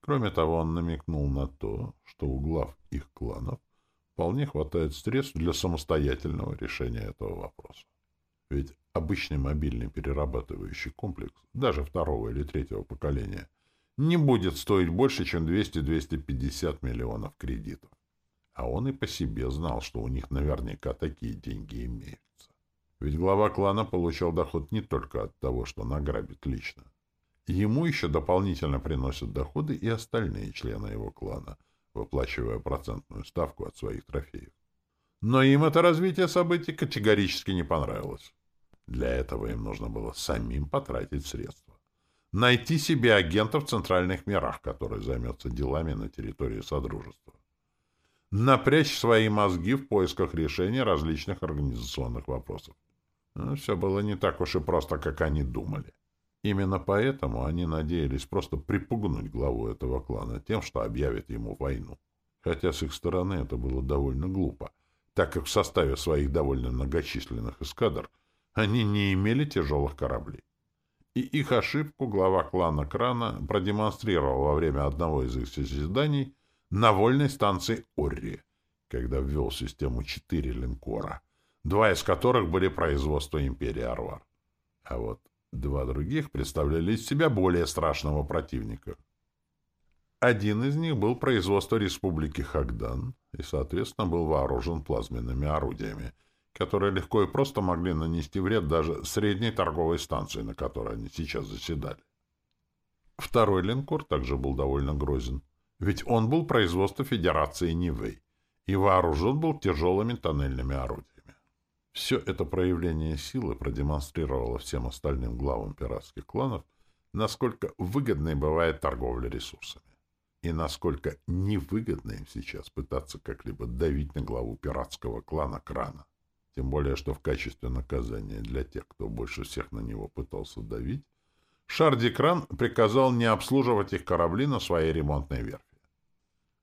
Кроме того, он намекнул на то, что у глав их кланов вполне хватает средств для самостоятельного решения этого вопроса. Ведь обычный мобильный перерабатывающий комплекс, даже второго или третьего поколения, не будет стоить больше, чем 200-250 миллионов кредитов. А он и по себе знал, что у них наверняка такие деньги имеются. Ведь глава клана получал доход не только от того, что награбит лично. Ему еще дополнительно приносят доходы и остальные члены его клана, выплачивая процентную ставку от своих трофеев. Но им это развитие событий категорически не понравилось. Для этого им нужно было самим потратить средства найти себе агента в центральных мирах, который займется делами на территории Содружества. Напрячь свои мозги в поисках решения различных организационных вопросов. Но все было не так уж и просто, как они думали. Именно поэтому они надеялись просто припугнуть главу этого клана тем, что объявят ему войну. Хотя с их стороны это было довольно глупо, так как в составе своих довольно многочисленных эскадр они не имели тяжелых кораблей. И их ошибку глава клана Крана продемонстрировал во время одного из их заседаний на вольной станции Орри, когда ввел в систему четыре линкора, два из которых были производства империи Арвар. А вот два других представляли из себя более страшного противника. Один из них был производство Республики Хагдан и, соответственно, был вооружен плазменными орудиями — которые легко и просто могли нанести вред даже средней торговой станции, на которой они сейчас заседали. Второй линкор также был довольно грозен, ведь он был производства Федерации Нивэй и вооружен был тяжелыми тоннельными орудиями. Все это проявление силы продемонстрировало всем остальным главам пиратских кланов, насколько выгодной бывает торговля ресурсами и насколько невыгодно им сейчас пытаться как-либо давить на главу пиратского клана Крана. Тем более, что в качестве наказания для тех, кто больше всех на него пытался давить, Шардикран приказал не обслуживать их корабли на своей ремонтной верфи.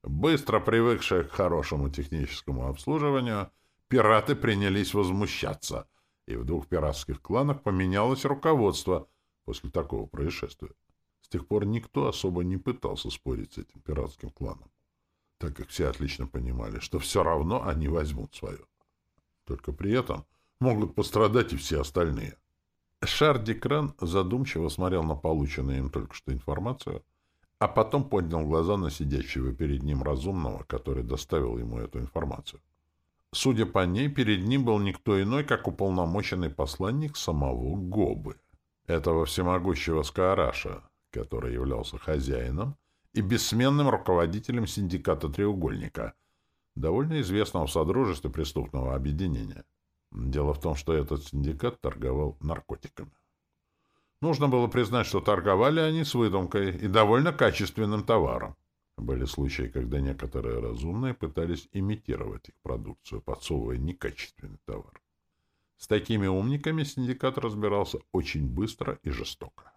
Быстро привыкшие к хорошему техническому обслуживанию, пираты принялись возмущаться, и в двух пиратских кланах поменялось руководство после такого происшествия. С тех пор никто особо не пытался спорить с этим пиратским кланом, так как все отлично понимали, что все равно они возьмут свое. Только при этом могут пострадать и все остальные. Шардикран задумчиво смотрел на полученную им только что информацию, а потом поднял глаза на сидящего перед ним разумного, который доставил ему эту информацию. Судя по ней, перед ним был никто иной, как уполномоченный посланник самого Гобы, этого всемогущего Скаараша, который являлся хозяином и бессменным руководителем синдиката «Треугольника», довольно известного в Содружестве преступного объединения. Дело в том, что этот синдикат торговал наркотиками. Нужно было признать, что торговали они с выдумкой и довольно качественным товаром. Были случаи, когда некоторые разумные пытались имитировать их продукцию, подсовывая некачественный товар. С такими умниками синдикат разбирался очень быстро и жестоко.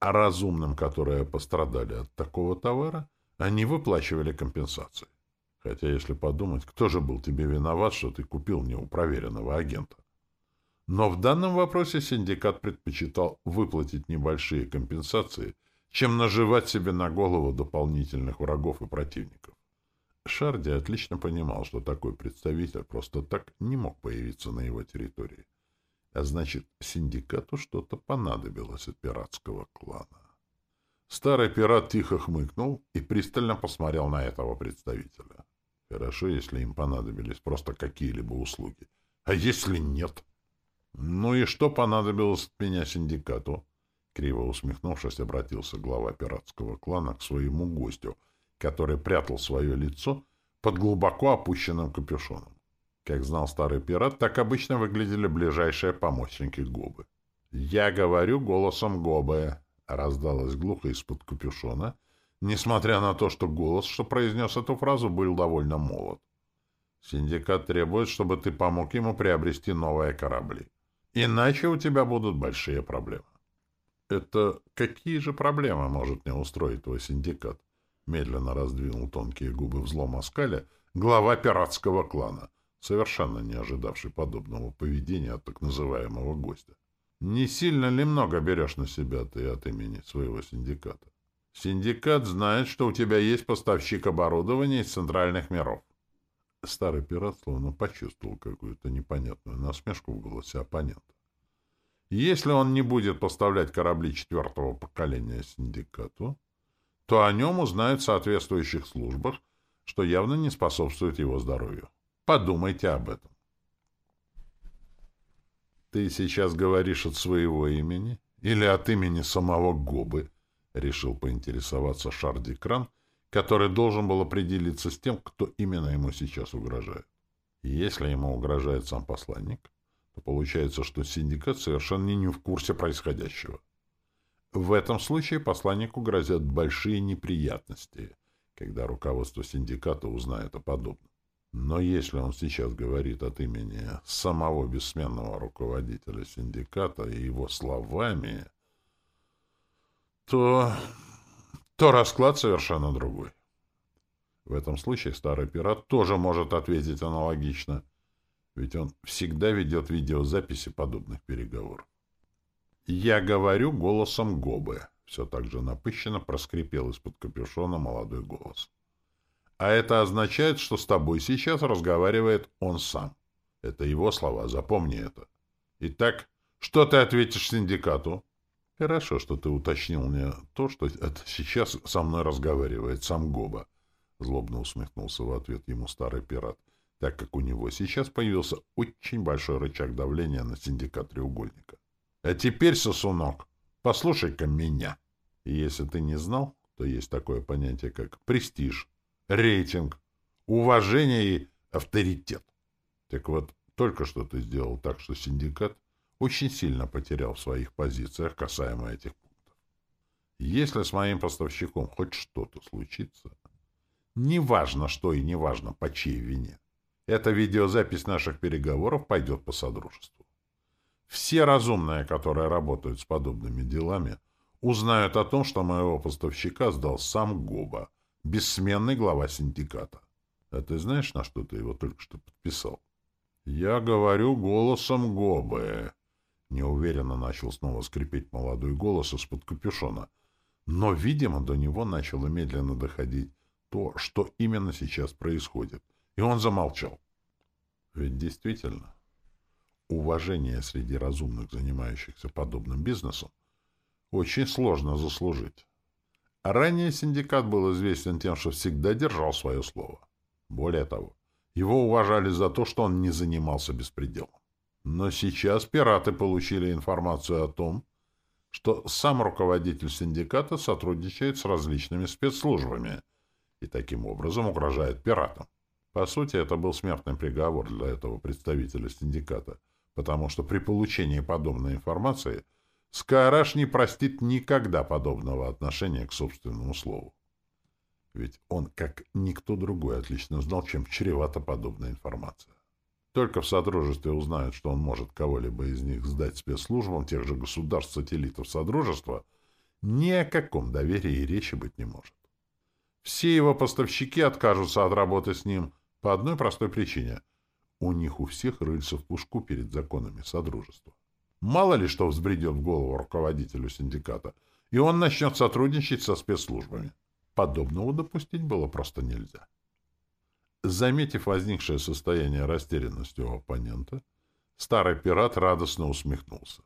А разумным, которые пострадали от такого товара, они выплачивали компенсации. Хотя, если подумать, кто же был тебе виноват, что ты купил не у проверенного агента? Но в данном вопросе синдикат предпочитал выплатить небольшие компенсации, чем наживать себе на голову дополнительных врагов и противников. Шарди отлично понимал, что такой представитель просто так не мог появиться на его территории. А значит, синдикату что-то понадобилось от пиратского клана. Старый пират тихо хмыкнул и пристально посмотрел на этого представителя. Хорошо, если им понадобились просто какие-либо услуги. А если нет? Ну и что понадобилось от меня синдикату? Криво усмехнувшись, обратился глава пиратского клана к своему гостю, который прятал свое лицо под глубоко опущенным капюшоном. Как знал старый пират, так обычно выглядели ближайшие помощники Гобы. «Я говорю голосом Гобы», — раздалось глухо из-под капюшона, несмотря на то, что голос, что произнес эту фразу, был довольно молод. «Синдикат требует, чтобы ты помог ему приобрести новые корабли. Иначе у тебя будут большие проблемы». «Это какие же проблемы может не устроить твой синдикат?» Медленно раздвинул тонкие губы в злом оскале глава пиратского клана совершенно не ожидавший подобного поведения от так называемого гостя. Не сильно ли много берешь на себя ты от имени своего синдиката? Синдикат знает, что у тебя есть поставщик оборудования из центральных миров. Старый пират словно почувствовал какую-то непонятную насмешку в голосе оппонента. Если он не будет поставлять корабли четвертого поколения синдикату, то о нем узнают в соответствующих службах, что явно не способствует его здоровью. Подумайте об этом. Ты сейчас говоришь от своего имени или от имени самого Гобы? Решил поинтересоваться Шарди Кран, который должен был определиться с тем, кто именно ему сейчас угрожает. Если ему угрожает сам посланник, то получается, что синдикат совершенно не в курсе происходящего. В этом случае посланнику грозят большие неприятности, когда руководство синдиката узнает о подобном. Но если он сейчас говорит от имени самого бессменного руководителя синдиката и его словами, то, то расклад совершенно другой. В этом случае старый пират тоже может ответить аналогично, ведь он всегда ведет видеозаписи подобных переговоров. «Я говорю голосом Гобы», — все так же напыщенно проскрипел из-под капюшона молодой голос. А это означает, что с тобой сейчас разговаривает он сам. Это его слова, запомни это. Итак, что ты ответишь синдикату? Хорошо, что ты уточнил мне то, что это сейчас со мной разговаривает сам Гоба. Злобно усмехнулся в ответ ему старый пират, так как у него сейчас появился очень большой рычаг давления на синдикат треугольника. А теперь, сосунок, послушай-ка меня. Если ты не знал, то есть такое понятие, как престиж рейтинг, уважение и авторитет. Так вот, только что ты сделал так, что синдикат очень сильно потерял в своих позициях касаемо этих пунктов. Если с моим поставщиком хоть что-то случится, неважно что и неважно по чьей вине, Эта видеозапись наших переговоров пойдет по Содружеству. Все разумные, которые работают с подобными делами, узнают о том, что моего поставщика сдал сам Гоба, бессменный глава синдиката. А ты знаешь, на что ты его только что подписал? Я говорю голосом Гобы. Неуверенно начал снова скрипеть молодой голос из-под капюшона. Но, видимо, до него начало медленно доходить то, что именно сейчас происходит. И он замолчал. Ведь действительно, уважение среди разумных, занимающихся подобным бизнесом, очень сложно заслужить. Ранее синдикат был известен тем, что всегда держал свое слово. Более того, его уважали за то, что он не занимался беспределом. Но сейчас пираты получили информацию о том, что сам руководитель синдиката сотрудничает с различными спецслужбами и таким образом угрожает пиратам. По сути, это был смертный приговор для этого представителя синдиката, потому что при получении подобной информации – Скараш не простит никогда подобного отношения к собственному слову. Ведь он, как никто другой, отлично знал, чем чревата подобная информация. Только в Содружестве узнают, что он может кого-либо из них сдать спецслужбам тех же государств-сателлитов Содружества, ни о каком доверии и речи быть не может. Все его поставщики откажутся от работы с ним по одной простой причине. У них у всех рыльца в пушку перед законами Содружества. Мало ли что взбредет в голову руководителю синдиката, и он начнет сотрудничать со спецслужбами. Подобного допустить было просто нельзя. Заметив возникшее состояние растерянности у оппонента, старый пират радостно усмехнулся.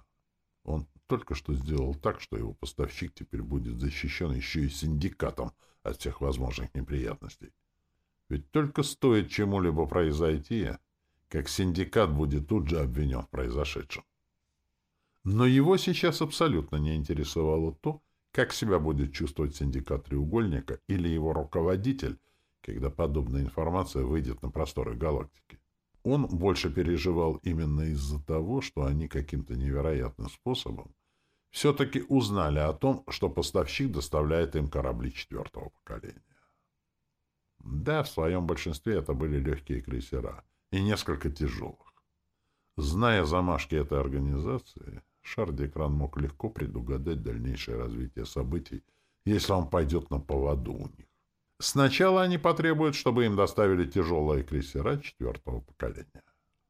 Он только что сделал так, что его поставщик теперь будет защищен еще и синдикатом от всех возможных неприятностей. Ведь только стоит чему-либо произойти, как синдикат будет тут же обвинен в произошедшем. Но его сейчас абсолютно не интересовало то, как себя будет чувствовать синдикат треугольника или его руководитель, когда подобная информация выйдет на просторы галактики. Он больше переживал именно из-за того, что они каким-то невероятным способом все-таки узнали о том, что поставщик доставляет им корабли четвертого поколения. Да, в своем большинстве это были легкие крейсера и несколько тяжелых. Зная замашки этой организации, Шардикран мог легко предугадать дальнейшее развитие событий, если он пойдет на поводу у них. Сначала они потребуют, чтобы им доставили тяжелые крейсера четвертого поколения.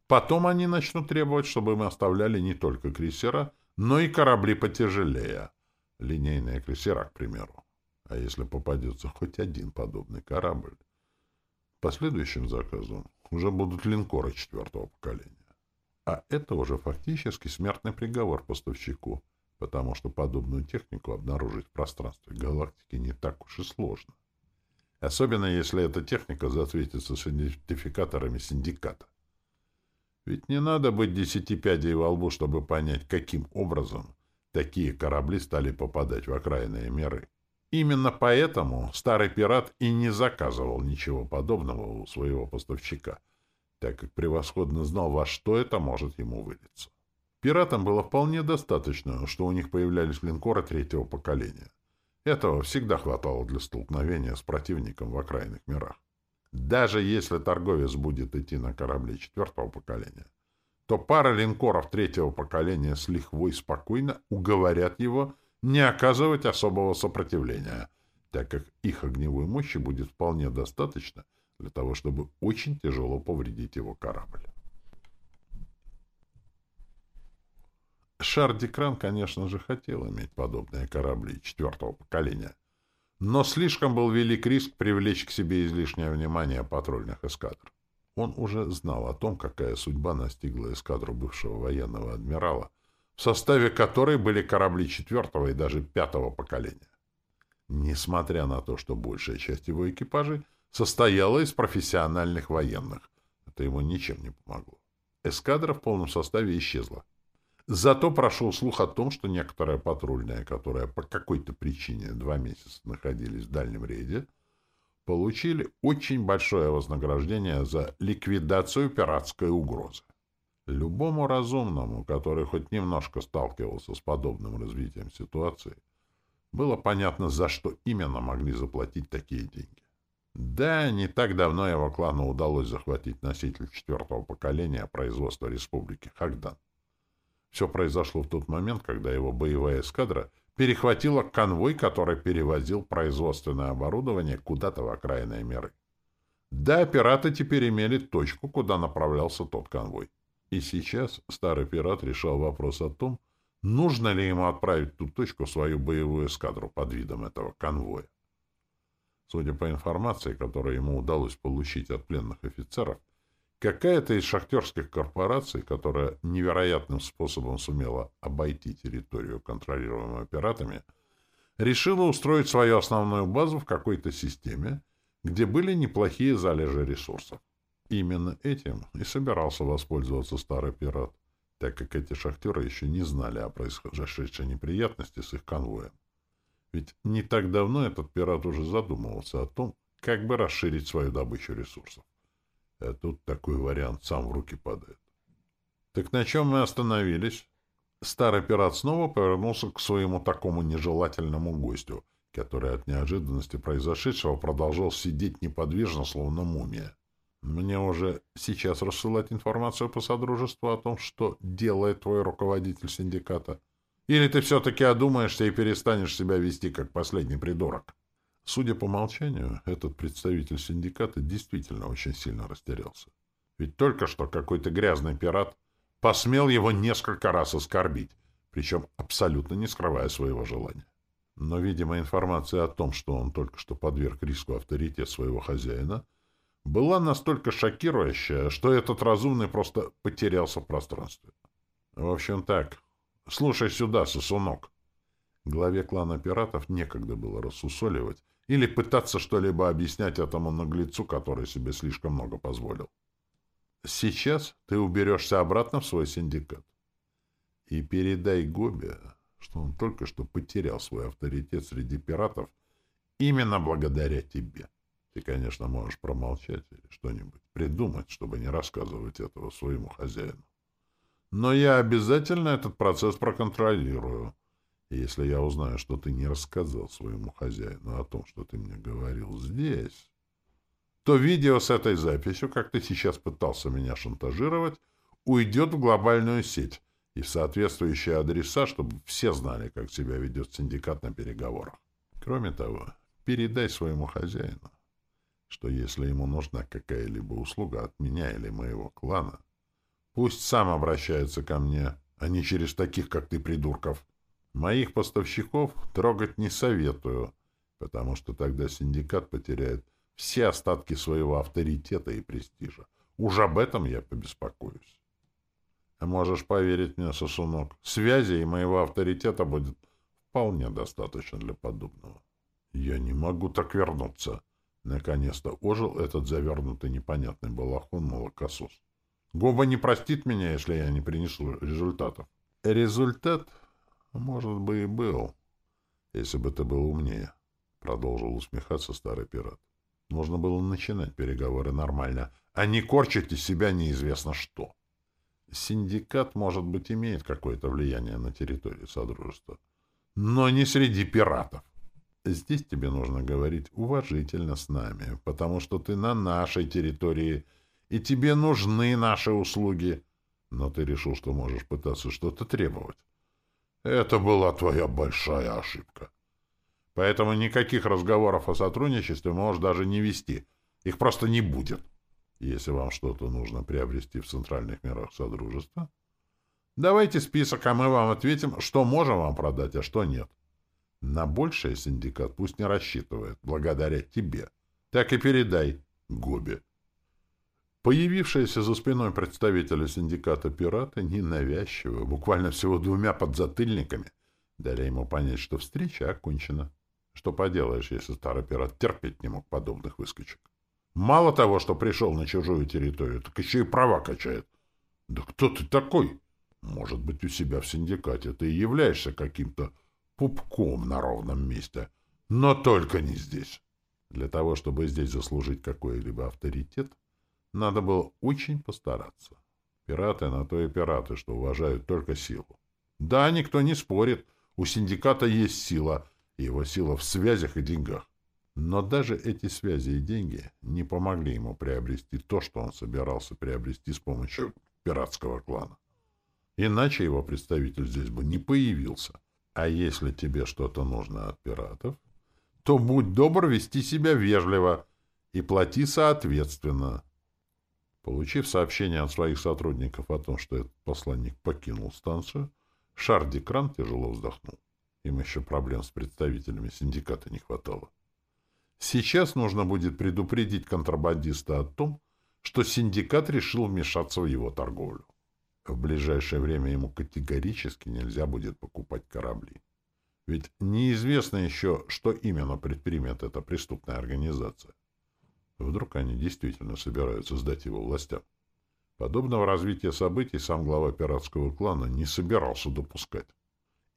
Потом они начнут требовать, чтобы им оставляли не только крейсера, но и корабли потяжелее. Линейные крейсера, к примеру. А если попадется хоть один подобный корабль, последующим заказом уже будут линкоры четвертого поколения. А это уже фактически смертный приговор поставщику, потому что подобную технику обнаружить в пространстве галактики не так уж и сложно. Особенно если эта техника засветится с идентификаторами синдиката. Ведь не надо быть десяти пядей во лбу, чтобы понять, каким образом такие корабли стали попадать в окраинные миры. Именно поэтому старый пират и не заказывал ничего подобного у своего поставщика — так как превосходно знал, во что это может ему вылиться. Пиратам было вполне достаточно, что у них появлялись линкоры третьего поколения. Этого всегда хватало для столкновения с противником в окраинных мирах. Даже если торговец будет идти на корабле четвертого поколения, то пара линкоров третьего поколения с лихвой спокойно уговорят его не оказывать особого сопротивления, так как их огневой мощи будет вполне достаточно — для того, чтобы очень тяжело повредить его корабль. Шардикран, конечно же, хотел иметь подобные корабли четвертого поколения, но слишком был велик риск привлечь к себе излишнее внимание патрульных эскадр. Он уже знал о том, какая судьба настигла эскадру бывшего военного адмирала, в составе которой были корабли четвертого и даже пятого поколения. Несмотря на то, что большая часть его экипажей — состояла из профессиональных военных. Это ему ничем не помогло. Эскадра в полном составе исчезла. Зато прошел слух о том, что некоторая патрульная, которая по какой-то причине два месяца находились в дальнем рейде, получили очень большое вознаграждение за ликвидацию пиратской угрозы. Любому разумному, который хоть немножко сталкивался с подобным развитием ситуации, было понятно, за что именно могли заплатить такие деньги. Да, не так давно его клану удалось захватить носитель четвертого поколения производства Республики Хагдан. Все произошло в тот момент, когда его боевая эскадра перехватила конвой, который перевозил производственное оборудование куда-то в окраинные миры. Да, пираты теперь имели точку, куда направлялся тот конвой. И сейчас старый пират решал вопрос о том, нужно ли ему отправить ту точку в свою боевую эскадру под видом этого конвоя. Судя по информации, которую ему удалось получить от пленных офицеров, какая-то из шахтерских корпораций, которая невероятным способом сумела обойти территорию, контролируемую пиратами, решила устроить свою основную базу в какой-то системе, где были неплохие залежи ресурсов. Именно этим и собирался воспользоваться старый пират, так как эти шахтеры еще не знали о происходящей неприятности с их конвоем. Ведь не так давно этот пират уже задумывался о том, как бы расширить свою добычу ресурсов. А тут такой вариант сам в руки падает. Так на чем мы остановились? Старый пират снова повернулся к своему такому нежелательному гостю, который от неожиданности произошедшего продолжал сидеть неподвижно, словно мумия. Мне уже сейчас рассылать информацию по Содружеству о том, что делает твой руководитель синдиката? Или ты все-таки одумаешься и перестанешь себя вести как последний придурок? Судя по молчанию, этот представитель синдиката действительно очень сильно растерялся. Ведь только что какой-то грязный пират посмел его несколько раз оскорбить, причем абсолютно не скрывая своего желания. Но, видимо, информация о том, что он только что подверг риску авторитет своего хозяина, была настолько шокирующая, что этот разумный просто потерялся в пространстве. В общем так, слушай сюда, сосунок. Главе клана пиратов некогда было рассусоливать или пытаться что-либо объяснять этому наглецу, который себе слишком много позволил. Сейчас ты уберешься обратно в свой синдикат и передай Гобе что он только что потерял свой авторитет среди пиратов именно благодаря тебе. Ты, конечно, можешь промолчать или что-нибудь придумать, чтобы не рассказывать этого своему хозяину. Но я обязательно этот процесс проконтролирую. Если я узнаю, что ты не рассказал своему хозяину о том, что ты мне говорил здесь, то видео с этой записью, как ты сейчас пытался меня шантажировать, уйдет в глобальную сеть, и соответствующие адреса, чтобы все знали, как себя ведет синдикат на переговорах. Кроме того, передай своему хозяину, что если ему нужна какая-либо услуга от меня или моего клана, пусть сам обращается ко мне, а не через таких, как ты, придурков. Моих поставщиков трогать не советую, потому что тогда синдикат потеряет все остатки своего авторитета и престижа. Уж об этом я побеспокоюсь. Можешь поверить мне, сосунок, связи и моего авторитета будет вполне достаточно для подобного. Я не могу так вернуться. Наконец-то ожил этот завернутый непонятный балахон молокосос. Гоба не простит меня, если я не принесу результатов. Результат, может быть, и был, если бы ты был умнее, — продолжил усмехаться старый пират. Нужно было начинать переговоры нормально, а не корчить из себя неизвестно что. Синдикат, может быть, имеет какое-то влияние на территорию Содружества, но не среди пиратов. Здесь тебе нужно говорить уважительно с нами, потому что ты на нашей территории, и тебе нужны наши услуги. Но ты решил, что можешь пытаться что-то требовать. Это была твоя большая ошибка. Поэтому никаких разговоров о сотрудничестве можешь даже не вести. Их просто не будет. Если вам что-то нужно приобрести в центральных мирах Содружества, давайте список, а мы вам ответим, что можем вам продать, а что нет. На большее синдикат пусть не рассчитывает, благодаря тебе. Так и передай Гобе. Появившиеся за спиной представителя синдиката пираты ненавязчиво, буквально всего двумя подзатыльниками, дали ему понять, что встреча окончена. Что поделаешь, если старый пират терпеть не мог подобных выскочек. Мало того, что пришел на чужую территорию, так еще и права качает. Да кто ты такой? Может быть, у себя в синдикате ты и являешься каким-то пупком на ровном месте. Но только не здесь. Для того, чтобы здесь заслужить какой-либо авторитет, надо было очень постараться. Пираты на то и пираты, что уважают только силу. Да, никто не спорит. У синдиката есть сила, его сила в связях и деньгах. Но даже эти связи и деньги не помогли ему приобрести то, что он собирался приобрести с помощью пиратского клана. Иначе его представитель здесь бы не появился. А если тебе что-то нужно от пиратов, то будь добр вести себя вежливо и плати соответственно. Получив сообщение от своих сотрудников о том, что этот посланник покинул станцию, Шарди Кран тяжело вздохнул. Им еще проблем с представителями синдиката не хватало. Сейчас нужно будет предупредить контрабандиста о том, что синдикат решил вмешаться в его торговлю. В ближайшее время ему категорически нельзя будет покупать корабли. Ведь неизвестно еще, что именно предпримет эта преступная организация. Вдруг они действительно собираются сдать его властям. Подобного развития событий сам глава пиратского клана не собирался допускать.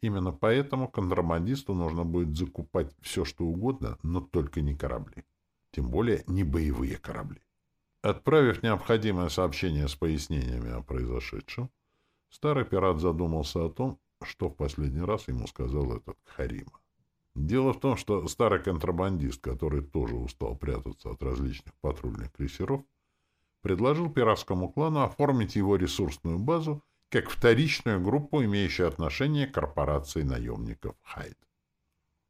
Именно поэтому контрабандисту нужно будет закупать все, что угодно, но только не корабли. Тем более не боевые корабли. Отправив необходимое сообщение с пояснениями о произошедшем, старый пират задумался о том, что в последний раз ему сказал этот Харима. Дело в том, что старый контрабандист, который тоже устал прятаться от различных патрульных крейсеров, предложил пиратскому клану оформить его ресурсную базу как вторичную группу, имеющую отношение к корпорации наемников Хайд.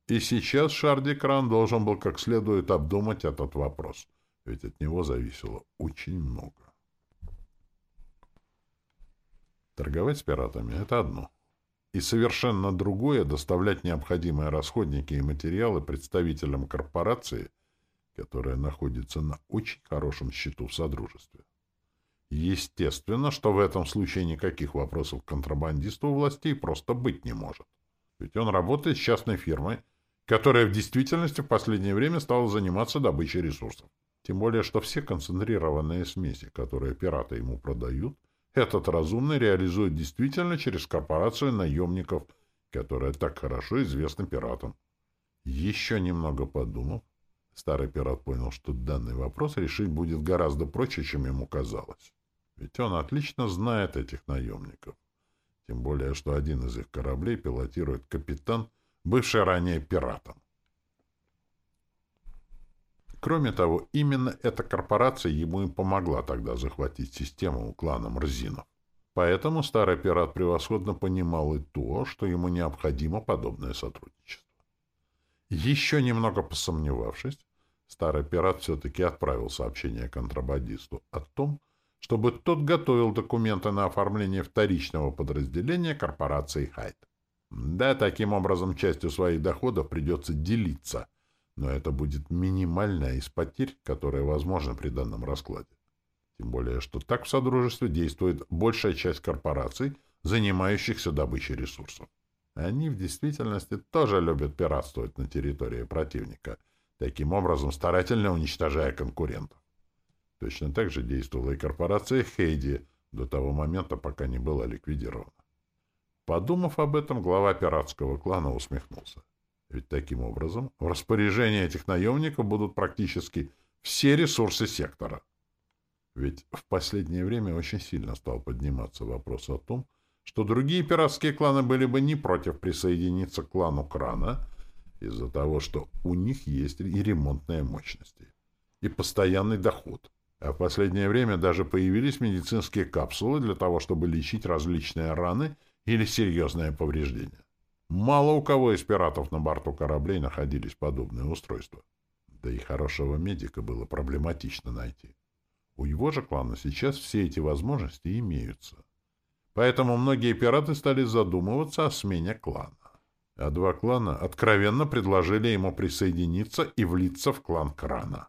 И сейчас Шарди Кран должен был как следует обдумать этот вопрос — ведь от него зависело очень много. Торговать с пиратами — это одно. И совершенно другое — доставлять необходимые расходники и материалы представителям корпорации, которая находится на очень хорошем счету в Содружестве. Естественно, что в этом случае никаких вопросов к контрабандисту властей просто быть не может. Ведь он работает с частной фирмой, которая в действительности в последнее время стала заниматься добычей ресурсов. Тем более, что все концентрированные смеси, которые пираты ему продают, этот разумный реализует действительно через корпорацию наемников, которая так хорошо известна пиратам. Еще немного подумав, старый пират понял, что данный вопрос решить будет гораздо проще, чем ему казалось. Ведь он отлично знает этих наемников. Тем более, что один из их кораблей пилотирует капитан, бывший ранее пиратом. Кроме того, именно эта корпорация ему и помогла тогда захватить систему клана Мрзинов. Поэтому старый пират превосходно понимал и то, что ему необходимо подобное сотрудничество. Еще немного посомневавшись, старый пират все-таки отправил сообщение контрабандисту о том, чтобы тот готовил документы на оформление вторичного подразделения корпорации Хайт. Да, таким образом частью своих доходов придется делиться но это будет минимальная из потерь, которая возможна при данном раскладе. Тем более, что так в Содружестве действует большая часть корпораций, занимающихся добычей ресурсов. Они в действительности тоже любят пиратствовать на территории противника, таким образом старательно уничтожая конкурентов. Точно так же действовала и корпорация Хейди до того момента, пока не была ликвидирована. Подумав об этом, глава пиратского клана усмехнулся. Ведь таким образом в распоряжении этих наемников будут практически все ресурсы сектора. Ведь в последнее время очень сильно стал подниматься вопрос о том, что другие пиратские кланы были бы не против присоединиться к клану Крана из-за того, что у них есть и ремонтные мощности, и постоянный доход. А в последнее время даже появились медицинские капсулы для того, чтобы лечить различные раны или серьезные повреждения. Мало у кого из пиратов на борту кораблей находились подобные устройства. Да и хорошего медика было проблематично найти. У его же клана сейчас все эти возможности имеются. Поэтому многие пираты стали задумываться о смене клана. А два клана откровенно предложили ему присоединиться и влиться в клан Крана.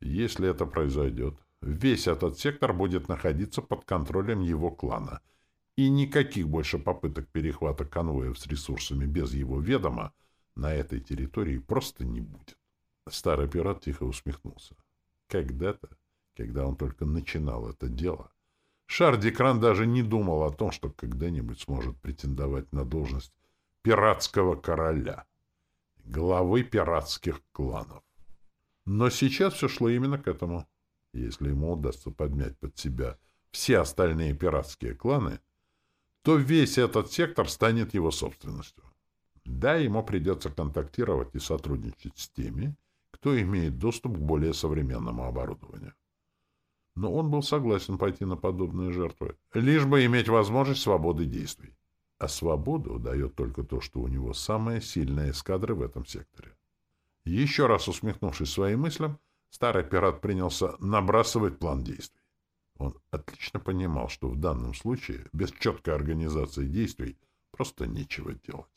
Если это произойдет, весь этот сектор будет находиться под контролем его клана — и никаких больше попыток перехвата конвоев с ресурсами без его ведома на этой территории просто не будет. Старый пират тихо усмехнулся. Когда-то, когда он только начинал это дело, Шардикран даже не думал о том, что когда-нибудь сможет претендовать на должность пиратского короля, главы пиратских кланов. Но сейчас все шло именно к этому. Если ему удастся подмять под себя все остальные пиратские кланы — то весь этот сектор станет его собственностью. Да, ему придется контактировать и сотрудничать с теми, кто имеет доступ к более современному оборудованию. Но он был согласен пойти на подобные жертвы, лишь бы иметь возможность свободы действий. А свободу дает только то, что у него самая сильная эскадра в этом секторе. Еще раз усмехнувшись своим мыслям, старый пират принялся набрасывать план действий. Он отлично понимал, что в данном случае без четкой организации действий просто нечего делать.